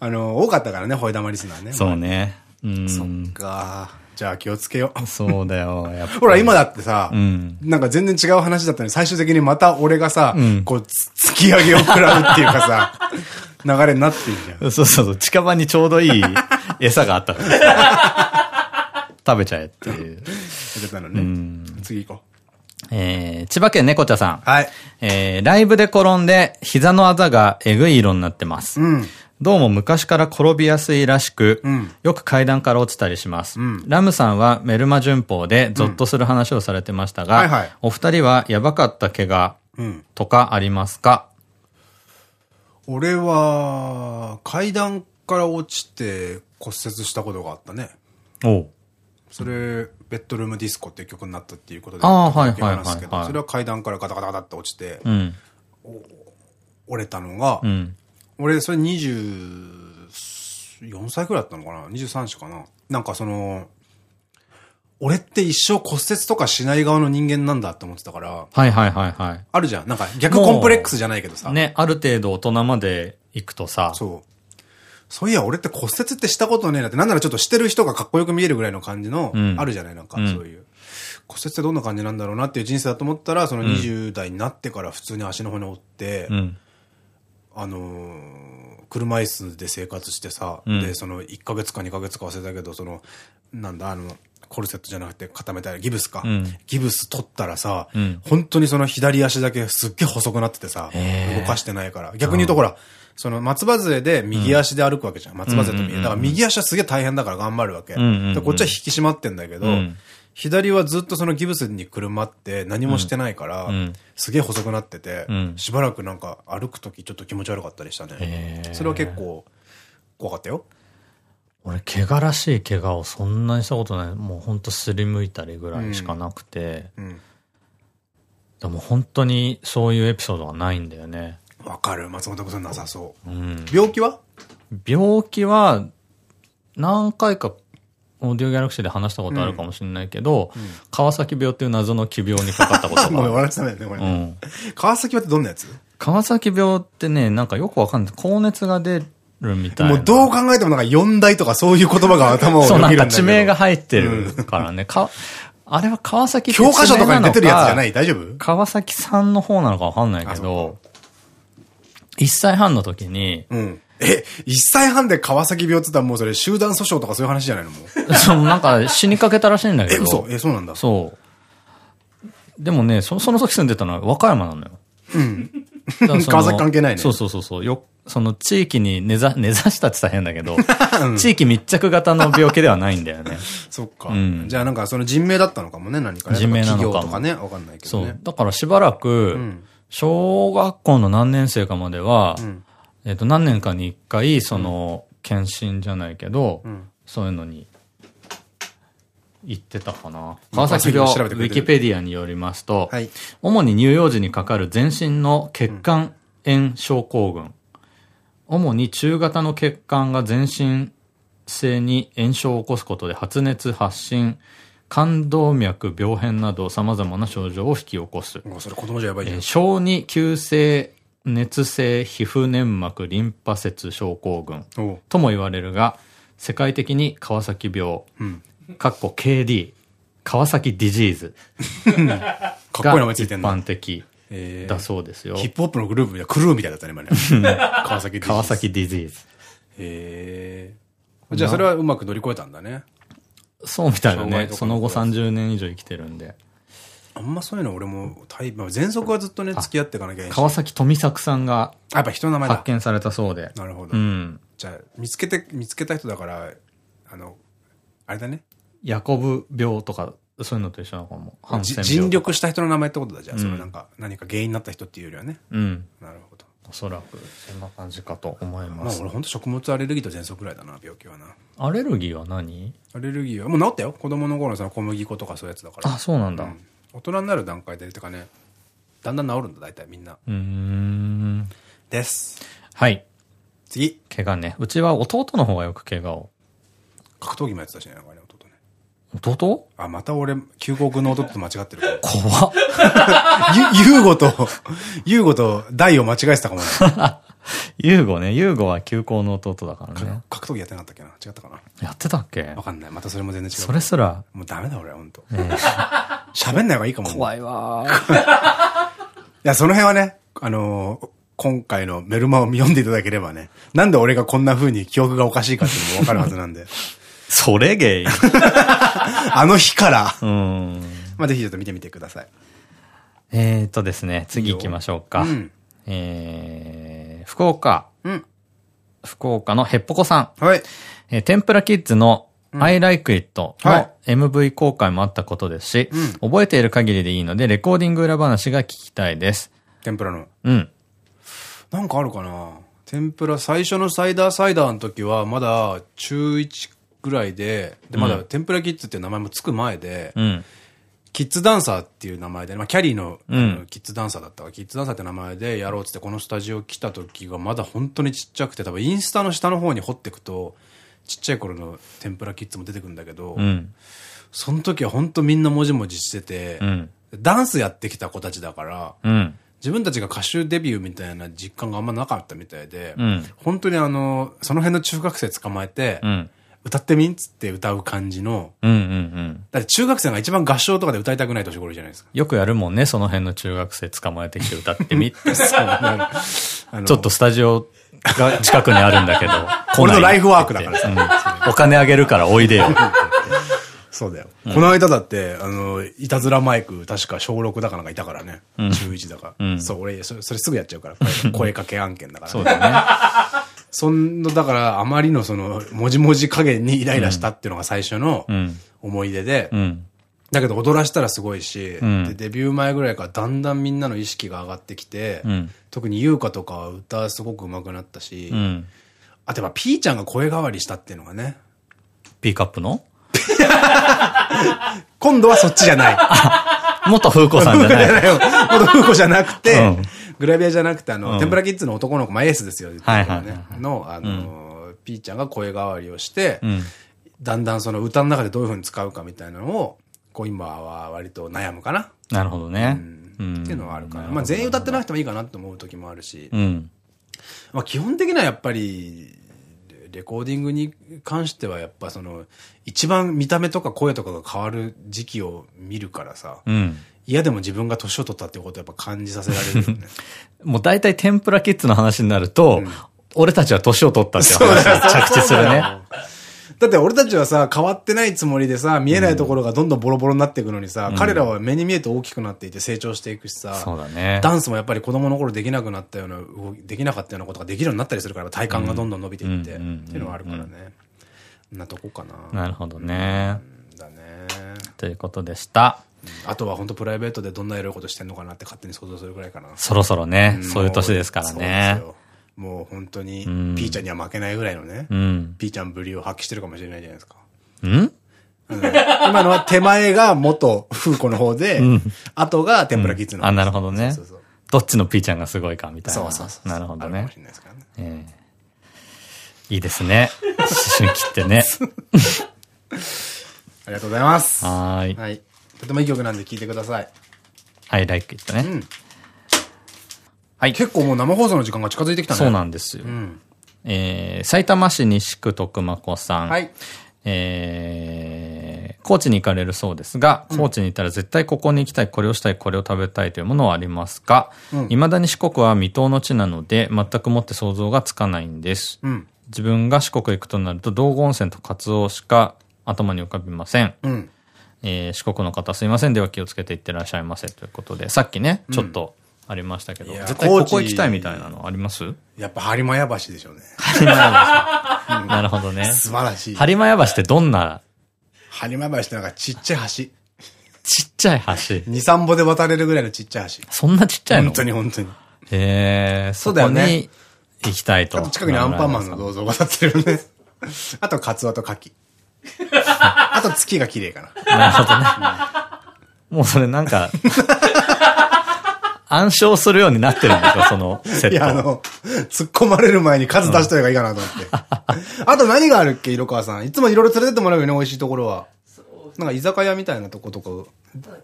あの、多かったからね、ほいだまリスナーね。そうね。うん。そっか。じゃあ気をつけよう。そうだよ。ほら、今だってさ、うん、なんか全然違う話だったのに、最終的にまた俺がさ、うん、こう、突き上げを食らうっていうかさ、流れになってるじゃん。そうそうそう、近場にちょうどいい餌があったから。食べちゃえっていう。言ってたのね。うん、次行こう。えー、千葉県猫茶さん。はい。えー、ライブで転んで、膝のあざがえぐい色になってます。うん。どうも昔から転びやすいらしく、うん、よく階段から落ちたりします。うん、ラムさんはメルマ旬報でゾッとする話をされてましたが、お二人はやばかった怪我とかありますか、俺は、階段から落ちて骨折したことがあったね。おそれ、ベッドルームディスコっていう曲になったっていうことで。ああ、はいはいはい、はい。それは階段からガタガタガタって落ちて、うん、折れたのが、うん、俺、それ24歳くらいだったのかな ?23 歳かな？なんかその、俺って一生骨折とかしない側の人間なんだって思ってたから。はいはいはいはい。あるじゃん。なんか逆コンプレックスじゃないけどさ。ね、ある程度大人まで行くとさ。そう。そういや、俺って骨折ってしたことねえなって、なんならちょっとしてる人がかっこよく見えるぐらいの感じの、うん、あるじゃないなんか、そういう。骨折ってどんな感じなんだろうなっていう人生だと思ったら、その20代になってから普通に足の骨折って、うん、あのー、車椅子で生活してさ、うん、で、その1ヶ月か2ヶ月か忘れたけど、その、なんだ、あの、コルセットじゃなくて固めたらギブスか。うん、ギブス取ったらさ、うん、本当にその左足だけすっげえ細くなっててさ、動かしてないから。逆に言うとほら、その松葉杖で右足で歩くわけじゃん。松葉杖と右。だから右足はすげえ大変だから頑張るわけ。でこっちは引き締まってんだけど、左はずっとそのギブスにくるまって何もしてないから、すげえ細くなってて、しばらくなんか歩くときちょっと気持ち悪かったりしたね。それは結構怖かったよ。俺、怪我らしい怪我をそんなにしたことない。もうほんとすりむいたりぐらいしかなくて。うんうん、でも本当にそういうエピソードはないんだよね。わかる。松本君なさそう。うん、病気は？病気は、何回か、オーディオギャラクシーで話したことあるかもしれないけど、うん、川崎病っていう謎の奇病にかかったことが。もう笑ってたね、これ。うん、川崎病ってどんなやつ？川崎病ってね、なんかよくわかんない。高熱が出るみたいな。もうどう考えてもなんか四大とかそういう言葉が頭をそうなんか地名が入ってるからね。か、あれは川崎教科書とかに出てるやつじゃない？大丈夫？川崎さんの方なのかわかんないけど、1歳半の時に、うん。え、1歳半で川崎病って言ったらもうそれ集団訴訟とかそういう話じゃないの？もう。そう、なんか死にかけたらしいんだけど。え、嘘え、そうなんだ。そう。でもね、そその時住んでたのは和歌山なのよ。うん。川崎関係ないね。そうそうそうそう。よ、その地域に根ざ、根ざしたって言ったら変だけど、地域密着型の病気ではないんだよね。そっか。じゃあなんかその人名だったのかもね、何かね。人名なのかとかね、わかんないけどね。そう。だからしばらく、小学校の何年生かまでは、えっと、何年かに一回、その、検診じゃないけど、そういうのに行ってたかな。川崎病、ウィキペディアによりますと、はい、主に乳幼児にかかる全身の血管炎症候群。主に中型の血管が全身性に炎症を起こすことで発熱、発疹、冠動脈病変など様々な症状を引き起こす。それ子供じゃやばいじゃん。小児急性熱性皮膚粘膜リンパ節症候群とも言われるが、世界的に川崎病、うん、かっこ KD、川崎ディジーズ。かっこいい名前ついてんの一般的だそうですよ。ヒップホップのグループみたいな、クルーみたいだったね、今ね。川崎ディジーズ。川崎ディジーズ。へえ。じゃあそれはうまく乗り越えたんだね。そうみたいだね。その後30年以上生きてるんで。あんまそういうの俺も、喘息はずっとね、付き合っていかなきゃいけない。川崎富作さんが、やっぱ人の名前だ。発見されたそうで。なるほど。うん。じゃあ、見つけて、見つけた人だから、あの、あれだね。ヤコブ病とか、そういうのと一緒なのかも。ハンセン尽力した人の名前ってことだ、じゃあ。そのなんか、何か原因になった人っていうよりはね。うん。なるほど。おそらく、そんな感じかと思います。まあ俺本当食物アレルギーと喘息ぐらいだな、病気はな。アレルギーは何？アレルギーは、もう治ったよ。子供の頃のその小麦粉とかそういうやつだから。あ、そうなんだ。大人になる段階で、てかね、だんだん治るんだ、大体みんな。うん。です。はい。次。怪我ね。うちは弟の方がよく怪我を。格闘技もやってたしね、弟あ、また俺、旧国の弟と間違ってる。怖っ。ゆ、ゆうごと、ゆうごと大を間違えてたかもね。ゆうごね。ゆうごは旧校の弟だからね。格闘技やってなかったっけな？違ったかな？やってたっけ？わかんない。またそれも全然違う。それすら。もうダメだ俺、ほんと。喋んない方がいいかも。怖いわ いや、その辺はね、あのー、今回のメルマを読んでいただければね、なんで俺がこんな風に記憶がおかしいかっていうのもわかるはずなんで。それゲイ あの日から。うん。まあ、ぜひちょっと見てみてください。えっとですね、次行きましょうか。うん、えー、福岡。うん。福岡のへっぽこさん。はい。えー、天ぷらキッズの I like it の MV 公開もあったことですし、うん、覚えている限りでいいので、レコーディング裏話が聞きたいです。天ぷらの。うん。なんかあるかな天ぷら最初のサイダーサイダーの時はまだ中1ぐらいで、で、まだ、天ぷらキッズっていう名前もつく前で、うん、キッズダンサーっていう名前で、まあ、キャリーの、うん、キッズダンサーだったから、キッズダンサーって名前でやろうっつって、このスタジオ来た時がまだ本当にちっちゃくて、多分インスタの下の方に掘っていくと、ちっちゃい頃の天ぷらキッズも出てくるんだけど、うん、その時は本当みんなもじもじしてて、ダンスやってきた子たちだから、自分たちが歌手デビューみたいな実感があんまなかったみたいで、本当にあの、その辺の中学生捕まえて、歌ってみんつって歌う感じの。うんうんうん。だって中学生が一番合唱とかで歌いたくない年頃じゃないですか。よくやるもんね、その辺の中学生捕まえてきて歌ってみって。ちょっとスタジオが近くにあるんだけど。俺のライフワークだからさ。お金あげるからおいでよ。そうだよ。この間だって、あの、いたずらマイク、確か小6だかなんかいたからね。中1だから。そう、俺、それすぐやっちゃうから。声 かけ案件だから。そうだね。そんの、だから、あまりのその、もじもじ加減にイライラしたっていうのが最初の思い出で、だけど踊らしたらすごいし、でデビュー前ぐらいからだんだんみんなの意識が上がってきて、特に優香とかは歌すごく上手くなったし、あとはピーちゃんが声変わりしたっていうのがね。ピーカップの？今度はそっちじゃない。元風子さんじゃない。元風子じゃなくて、グラビアじゃなくて、あの、天ぷらキッズの男の子、まあエースですよ、の、あの、ピーちゃんが声変わりをして、だんだんその歌の中でどういうふうに使うかみたいなのを、こう今は割と悩むかな。なるほどね。っていうのはあるから。まあ全員歌ってなくてもいいかなと思う時もあるし。まあ基本的にはやっぱり、レコーディングに関してはやっぱその、一番見た目とか声とかが変わる時期を見るからさ、うん、嫌でも自分が年を取ったっていうことをやっぱ感じさせられるよね。もう大体天ぷらキッズの話になると、うん、俺たちは年を取ったっていう話に着地するね。だって俺たちはさ、変わってないつもりでさ、見えないところがどんどんボロボロになっていくのにさ、うん、彼らは目に見えて大きくなっていて成長していくしさ、そうだね。ダンスもやっぱり子供の頃できなくなったような、できなかったようなことができるようになったりするから、体幹がどんどん伸びていって、っていうのはあるからね。なとこかな。なるほどね。だね。ということでした。あとは本当プライベートでどんなエロいことしてんのかなって勝手に想像するくらいかな。そろそろね、そういう年ですからね。もう本当に、ピーちゃんには負けないぐらいのね、ピーちゃんぶりを発揮してるかもしれないじゃないですか。ん？今のは手前が元風子の方で、後が天ぷらキッズの、あ、なるほどね。どっちのピーちゃんがすごいかみたいな。そうそうそう。なるほどね。いいですね。思春期ってね。ありがとうございます。はい。はい。とてもいい曲なんで聴いてください。I like it ね。うん。はい。結構もう生放送の時間が近づいてきたね。そうなんですよ。うん、えー、埼玉市西区徳間子さん。はい。えー、高知に行かれるそうですが、高知に行ったら絶対ここに行きたい、これをしたい、これを食べたいというものはありますか、うん、未だに四国は未踏の地なので、全くもって想像がつかないんです。うん、自分が四国行くとなると、道後温泉とカツオしか頭に浮かびません。うん、えー、四国の方すいません。では気をつけていってらっしゃいませということで、さっきね、ちょっと、ありましたけど、絶対ここ行きたいみたいなのあります？やっぱ播磨屋橋でしょうね。播磨屋橋。なるほどね。素晴らしい。播磨屋橋ってどんな？播磨屋橋ってなんかちっちゃい橋。ちっちゃい橋。二三歩で渡れるぐらいのちっちゃい橋。そんなちっちゃいの？本当に本当に。へえ、そうだよね。行きたいと。近くにアンパンマンの銅像が立ってるね。あと、カツオとカキ。あと、月が綺麗かな。なるほどね。もうそれなんか、暗唱するようになってるんですよ、そのセット。いや、あの、突っ込まれる前に数出しといた方がいいかなと思って。あと何があるっけ、色川さん。いつもいろいろ連れてってもらうよね、美味しいところは。なんか居酒屋みたいなとことか。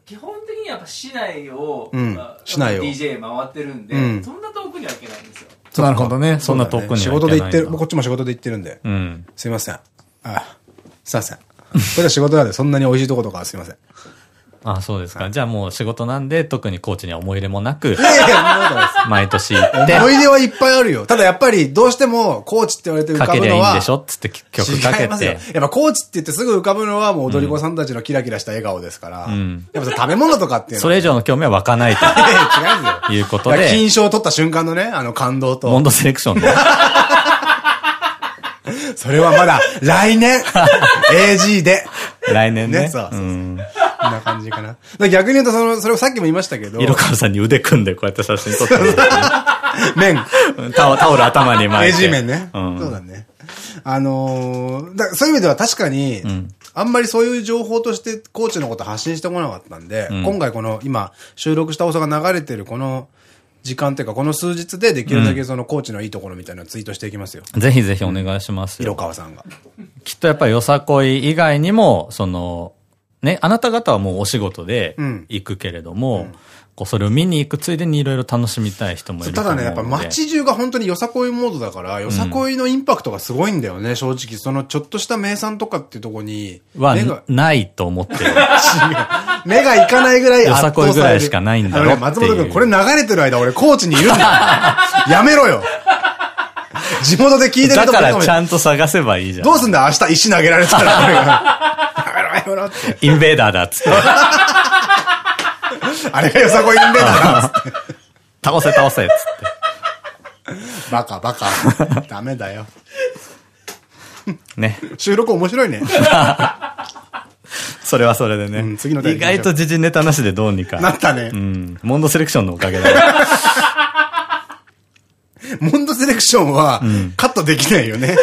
基本的にやっぱ市内を、うん、市内を。DJ 回ってるんで、うん、そんな遠くには行けないんですよ。なるほどね。そんな遠くには仕事で行ってる、こっちも仕事で行ってるんで。うん。すいません。ああ、すいません。これは仕事なんでそんなに美味しいとことかすいません。あそうですか。じゃあもう仕事なんで、特にコーチには思い入れもなく、毎年行って。思い出はいっぱいあるよ。ただやっぱり、どうしても、コーチって言われて浮かぶのは。かけりゃいいんでしょつって曲かけて。やっぱコーチって言ってすぐ浮かぶのは、もう踊り子さんたちのキラキラした笑顔ですから。うん、やっぱ食べ物とかっていうのそれ以上の興味は湧かないと。違ういうことで。金賞を取った瞬間のね、あの感動と。モンドセレクションで。それはまだ、来年 !AG で。来年ね。ね、そうそう。んこんな感じかな。逆に言うと、その、それをさっきも言いましたけど。色川さんに腕組んでこうやって写真撮ってる。面。タオタオル頭に巻いて。AG 面ね。そうだね。あのー、だそういう意味では確かに、うん、あんまりそういう情報としてコーチのこと発信してこなかったんで、うん、今回この今収録した放送が流れてるこの時間っていうか、この数日でできるだけそのコーチのいいところみたいなのツイートしていきますよ。ぜひぜひお願いします色川さんが。きっとやっぱりよさこい以外にも、その、ね、あなた方はもうお仕事で行くけれども、うんこう、それを見に行くついでにいろいろ楽しみたい人もいるただね、やっぱ街中が本当によさこいモードだから、よさこいのインパクトがすごいんだよね、うん、正直。そのちょっとした名産とかっていうとこに。は、ないと思ってる。目がいかないぐらいよさこいぐらいしかないんだろう。松本君、これ流れてる間俺高知にいるんだよ。やめろよ。地元で聞いてるとだからちゃんと探せばいいじゃん。どうすんだ？明日石投げられたら俺が。やめろやめろって。インベーダーだっつって。あれがよさこいインベーダーだっつって。倒せ倒せっつって。バカバカ。ダメだよ。ね。収録面白いね。それはそれでね。うん、次の意外と時事ネタなしでどうにか。なったね。うん。モンドセレクションのおかげだ モンドセレクションは、カットできないよね。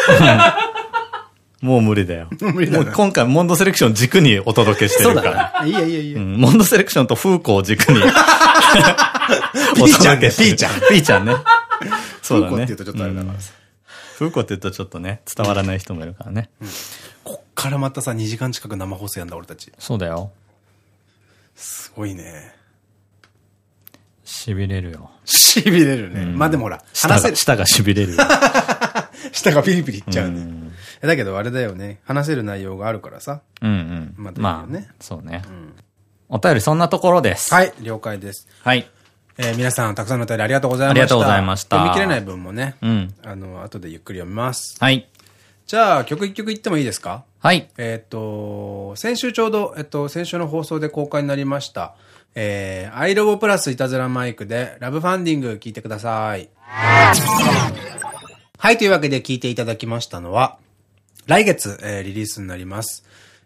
もう無理だよ。無理だ、もう今回、モンドセレクション軸にお届けしてるから。いやいやいや。モンドセレクションと風光を軸に。ピーちゃんね。ピーちゃん。ピーちゃんね。そうだね。風光って言うとちょっとあれだから風光って言うとちょっとね、伝わらない人もいるからね。こっからまたさ、2時間近く生放送やんだ、俺たち。そうだよ。すごいね。痺れるよ。痺れるね。まあでもほら、話せ舌が痺れるよ。舌がピリピリいっちゃうね。だけどあれだよね。話せる内容があるからさ。うんうん。まあ、ね。そうね。お便りそんなところです。はい、了解です。はい。えー、皆さん、たくさんのお便りありがとうございました。ありがとうございました。読み切れない分もね。うん。あの、後でゆっくり読みます。はい。じゃあ、曲一曲いってもいいですか？はい。えっと、先週ちょうど、えっと、先週の放送で公開になりました。えー、アイロボプラスいたずらマイクで、ラブファンディング聞いてください。はい、というわけで聞いていただきましたのは、来月、えー、リリースになります。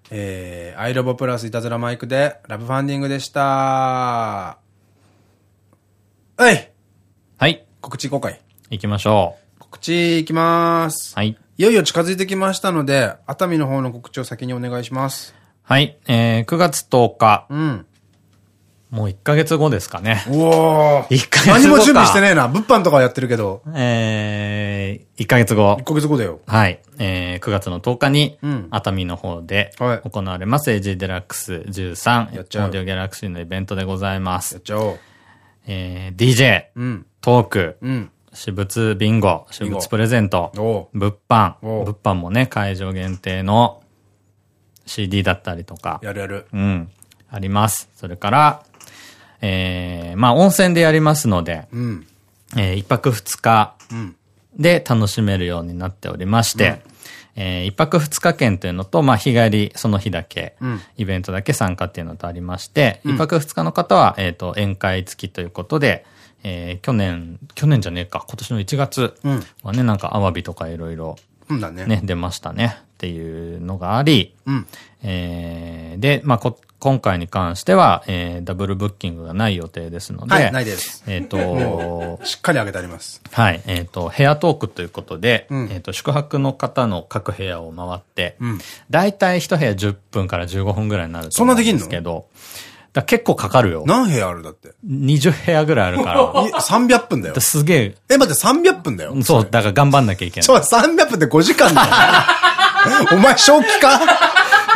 えー、アイロボプラスいたずらマイクで、ラブファンディングでした。はい。はい。告知公開。行きましょう。告知行きまーす。はい。いよいよ近づいてきましたので、熱海の方の告知を先にお願いします。はい。えー、9月10日。うん。もう1ヶ月後ですかね。おお。1ヶ月後何も準備してねえな。物販とかやってるけど。えー、1ヶ月後。1ヶ月後だよ。はい。えー、9月の10日に、熱海の方で行われます、AG デラックス13、やっちゃう。オーディオギャラクシーのイベントでございます。やっちゃおう。えー、DJ、うん、トーク、うん、私物ビンゴ、私物プレゼント、物販、物販もね、会場限定の CD だったりとか。やるやる。うん。あります。それから、えー、まあ温泉でやりますので、うん、えー、一泊二日で楽しめるようになっておりまして、うん、えー、一泊二日券というのと、まあ日帰りその日だけ、うん、イベントだけ参加っていうのとありまして、一、泊二日の方は、えっ、と、宴会付きということで、えー、去年、去年じゃねえか、今年の1月はね、なんかアワビとかいろいろ、ね、出ましたねっていうのがあり、うん、えー、で、まあこ、今回に関しては、えー、ダブルブッキングがない予定ですので。はい、ないです。えっと、しっかり上げてあります。はい。えっ、ー、と、部屋トークということで、うん、えっと、宿泊の方の各部屋を回って、うん、だいたい一部屋10分から15分ぐらいになると思うんですけど、だ結構かかるよ。何部屋あるだって？20部屋ぐらいあるから。300分だよ。すげえ。え、待って300分だよ。そう、だから頑張んなきゃいけない。そう、300分で5時間だよ。お前正気か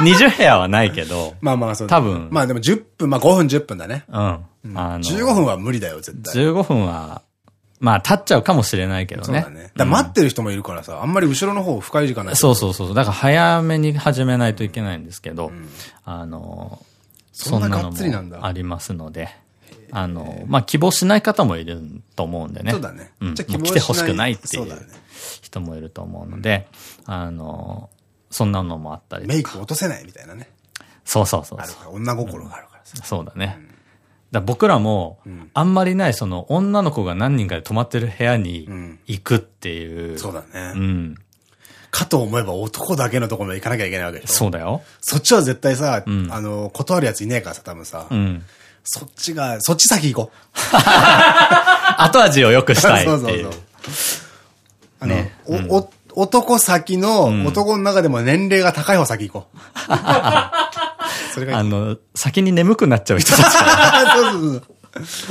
？20部屋はないけど。まあまあそう多分。まあでも10分、まあ5分10分だね。うん。あの。15分は無理だよ、絶対。15分は、まあ、立っちゃうかもしれないけどね。そうだね。だ待ってる人もいるからさ、あんまり後ろの方深い時間ない。そうそうそう。だから早めに始めないといけないんですけど、あの、そんなのもありますので、あの、まあ、希望しない方もいると思うんでね。そうだね。うん。じゃ来てほしくないっていう人もいると思うので、あの、そんなのもあったりメイク落とせないみたいなね。そうそうそう。あるから、女心があるからさ。そうだね。だ僕らも、あんまりないその女の子が何人かで泊まってる部屋に行くっていう。そうだね。うん。かと思えば男だけのところまで行かなきゃいけないわけでしょそうだよ。そっちは絶対さ、あの、断るやついねえからさ、多分さ。うん。そっちが、そっち先行こう。後味を良くしたい。そうそうそう。あの、お、男先の、男の中でも年齢が高い方先行こう。それがあの、先に眠くなっちゃう人たち。そうそうそう。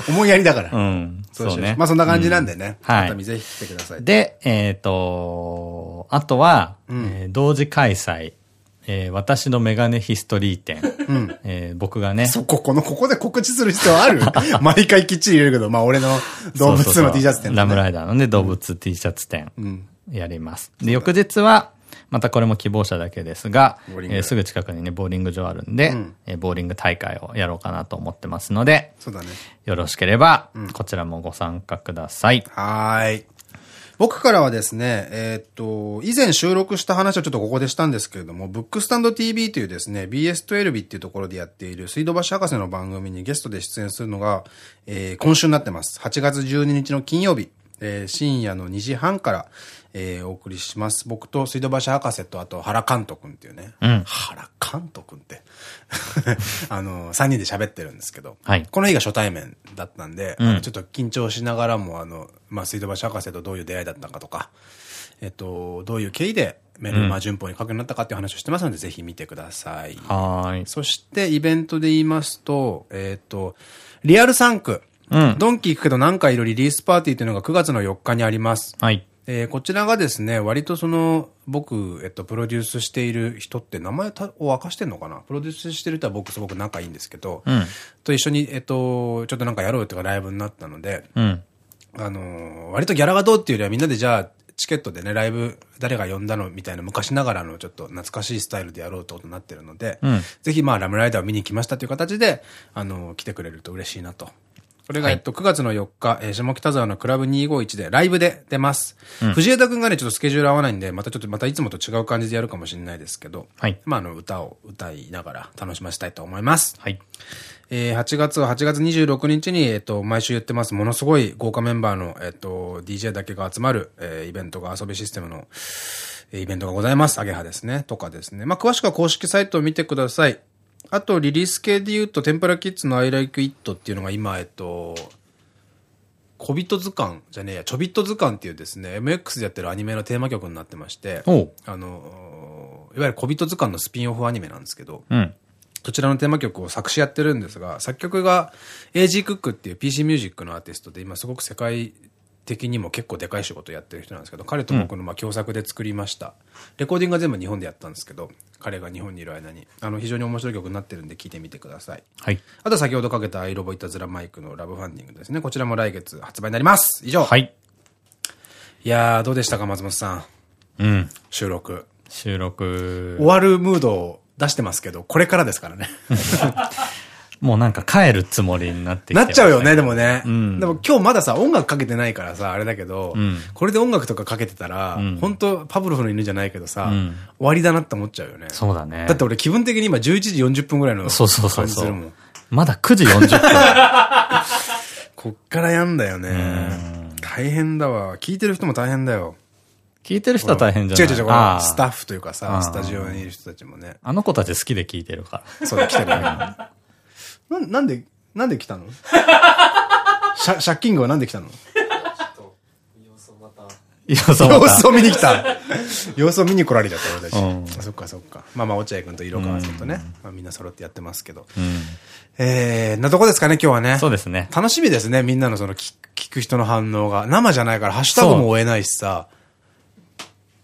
思いやりだから。うん。そうね。まあそんな感じなんでね。はい。ぜひ来てください。で、えっと、あとは、同時開催。えー、私のメガネヒストリー展。うん、えー、僕がね。そこ、この、ここで告知する必要ある？毎回きっちり言えるけど、まあ俺の動物の T シャツ展、ラムライダーのね、動物 T シャツ展。やります。で、翌日は、またこれも希望者だけですが、えー、すぐ近くにね、ボーリング場あるんで、うん、えー、ボーリング大会をやろうかなと思ってますので、そうだね。よろしければ、うん、こちらもご参加ください。はい。僕からはですね、えー、っと、以前収録した話をちょっとここでしたんですけれども、ブックスタンド TV というですね、BS12 っていうところでやっている水道橋博士の番組にゲストで出演するのが、えー、今週になってます。8月12日の金曜日、えー、深夜の2時半から、えー、お送りします。僕と水道橋博士と、あと原監督っていうね。うん、原監督って？あの、3人で喋ってるんですけど、はい、この日が初対面だったんで、うん、ちょっと緊張しながらも、あの、まあ、水道橋博士とどういう出会いだったかとか、えっと、どういう経緯でメルマ順法に書くようになったかっていう話をしてますので、ぜひ見てください。はい。そして、イベントで言いますと、えっと、リアル3区。うん、ドンキ行くけど何かいるリリースパーティーというのが9月の4日にあります。はい。えー、こちらがですね、割とその、僕、えっと、プロデュースしている人って名前を明かしてんのかな？プロデュースしてる人は僕すごく仲いいんですけど、うん、と一緒に、えっと、ちょっとなんかやろうっていうかライブになったので、うん、あのー、割とギャラがどうっていうよりはみんなでじゃあ、チケットでね、ライブ誰が呼んだのみたいな昔ながらのちょっと懐かしいスタイルでやろうってことになってるので、うん、ぜひまあラムライダーを見に来ましたという形で、あのー、来てくれると嬉しいなとこれが、えっと、9月の4日、えー、下北沢のクラブ251でライブで出ます。うん、藤枝くんがね、ちょっとスケジュール合わないんで、またちょっと、またいつもと違う感じでやるかもしれないですけど、はい。まあ、あの、歌を歌いながら楽しませたいと思います。はい。えー、8月は8月26日に、えっと、毎週言ってます、ものすごい豪華メンバーの、えっと、DJ だけが集まる、えー、イベントが遊びシステムの、イベントがございます。アゲハですね。とかですね。まあ、詳しくは公式サイトを見てください。あと、リリース系で言うと、テンプラキッズの I Like It っていうのが今、えっと、小人図鑑じゃねえや、ちょびっと図鑑っていうですね、MX でやってるアニメのテーマ曲になってまして、あの、いわゆる小人図鑑のスピンオフアニメなんですけど、うん、そちらのテーマ曲を作詞やってるんですが、作曲が AG クックっていう PC ミュージックのアーティストで、今すごく世界的にも結構でかい仕事やってる人なんですけど、彼と僕のまあ共作で作りました。レコーディングは全部日本でやったんですけど、彼が日本にいる間に、あの、非常に面白い曲になってるんで聴いてみてください。はい。あと先ほどかけたアイロボイタズラマイクのラブファンディングですね。こちらも来月発売になります。以上。はい。いやー、どうでしたか、松本さん。うん。収録。収録。終わるムードを出してますけど、これからですからね。もうなんか帰るつもりになってきて、なっちゃうよね、でもね。うん、でも今日まださ、音楽かけてないからさ、あれだけど、うん、これで音楽とかかけてたら、うん、本当パブロフの犬じゃないけどさ、終わりだなって思っちゃうよね。そうだね。だって俺気分的に今11時40分ぐらいの感じするもん。そうそうそうまだ9時40分。こっからやんだよね。大変だわ。聞いてる人も大変だよ。聞いてる人は大変じゃない？違う違うスタッフというかさ、スタジオにいる人たちもね。あの子たち好きで聞いてるから。そうだ、来てるよ。な、なんで、なんで来たの？しゃ、借金後はなんで来たの？様子を様子を見に来た。様子を見に来られちゃった俺たち。うん、そっかそっか。まあまあ、落合君と色川さんとね、まあ、みんな揃ってやってますけど。うん、えー、なとこですかね、今日はね。そうですね。楽しみですね、みんなのその聞聞く人の反応が。生じゃないから、ハッシュタグも追えないしさ。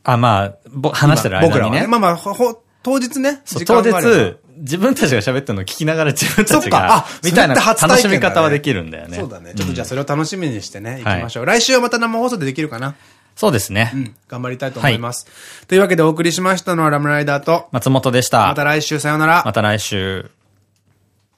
あ、まあ、ぼ話してる間にね。僕らはね。まあまあ、ほ、当日ね。当日、自分たちが喋ってるのを聞きながら自分たちが、あ、みたいな楽しみ方はできるんだよね。そうだね。ちょっとじゃあそれを楽しみにしてね、行きましょう。来週はまた生放送でできるかな？そうですね。うん。頑張りたいと思います。というわけでお送りしましたのはラムライダーと松本でした。また来週さよなら。また来週。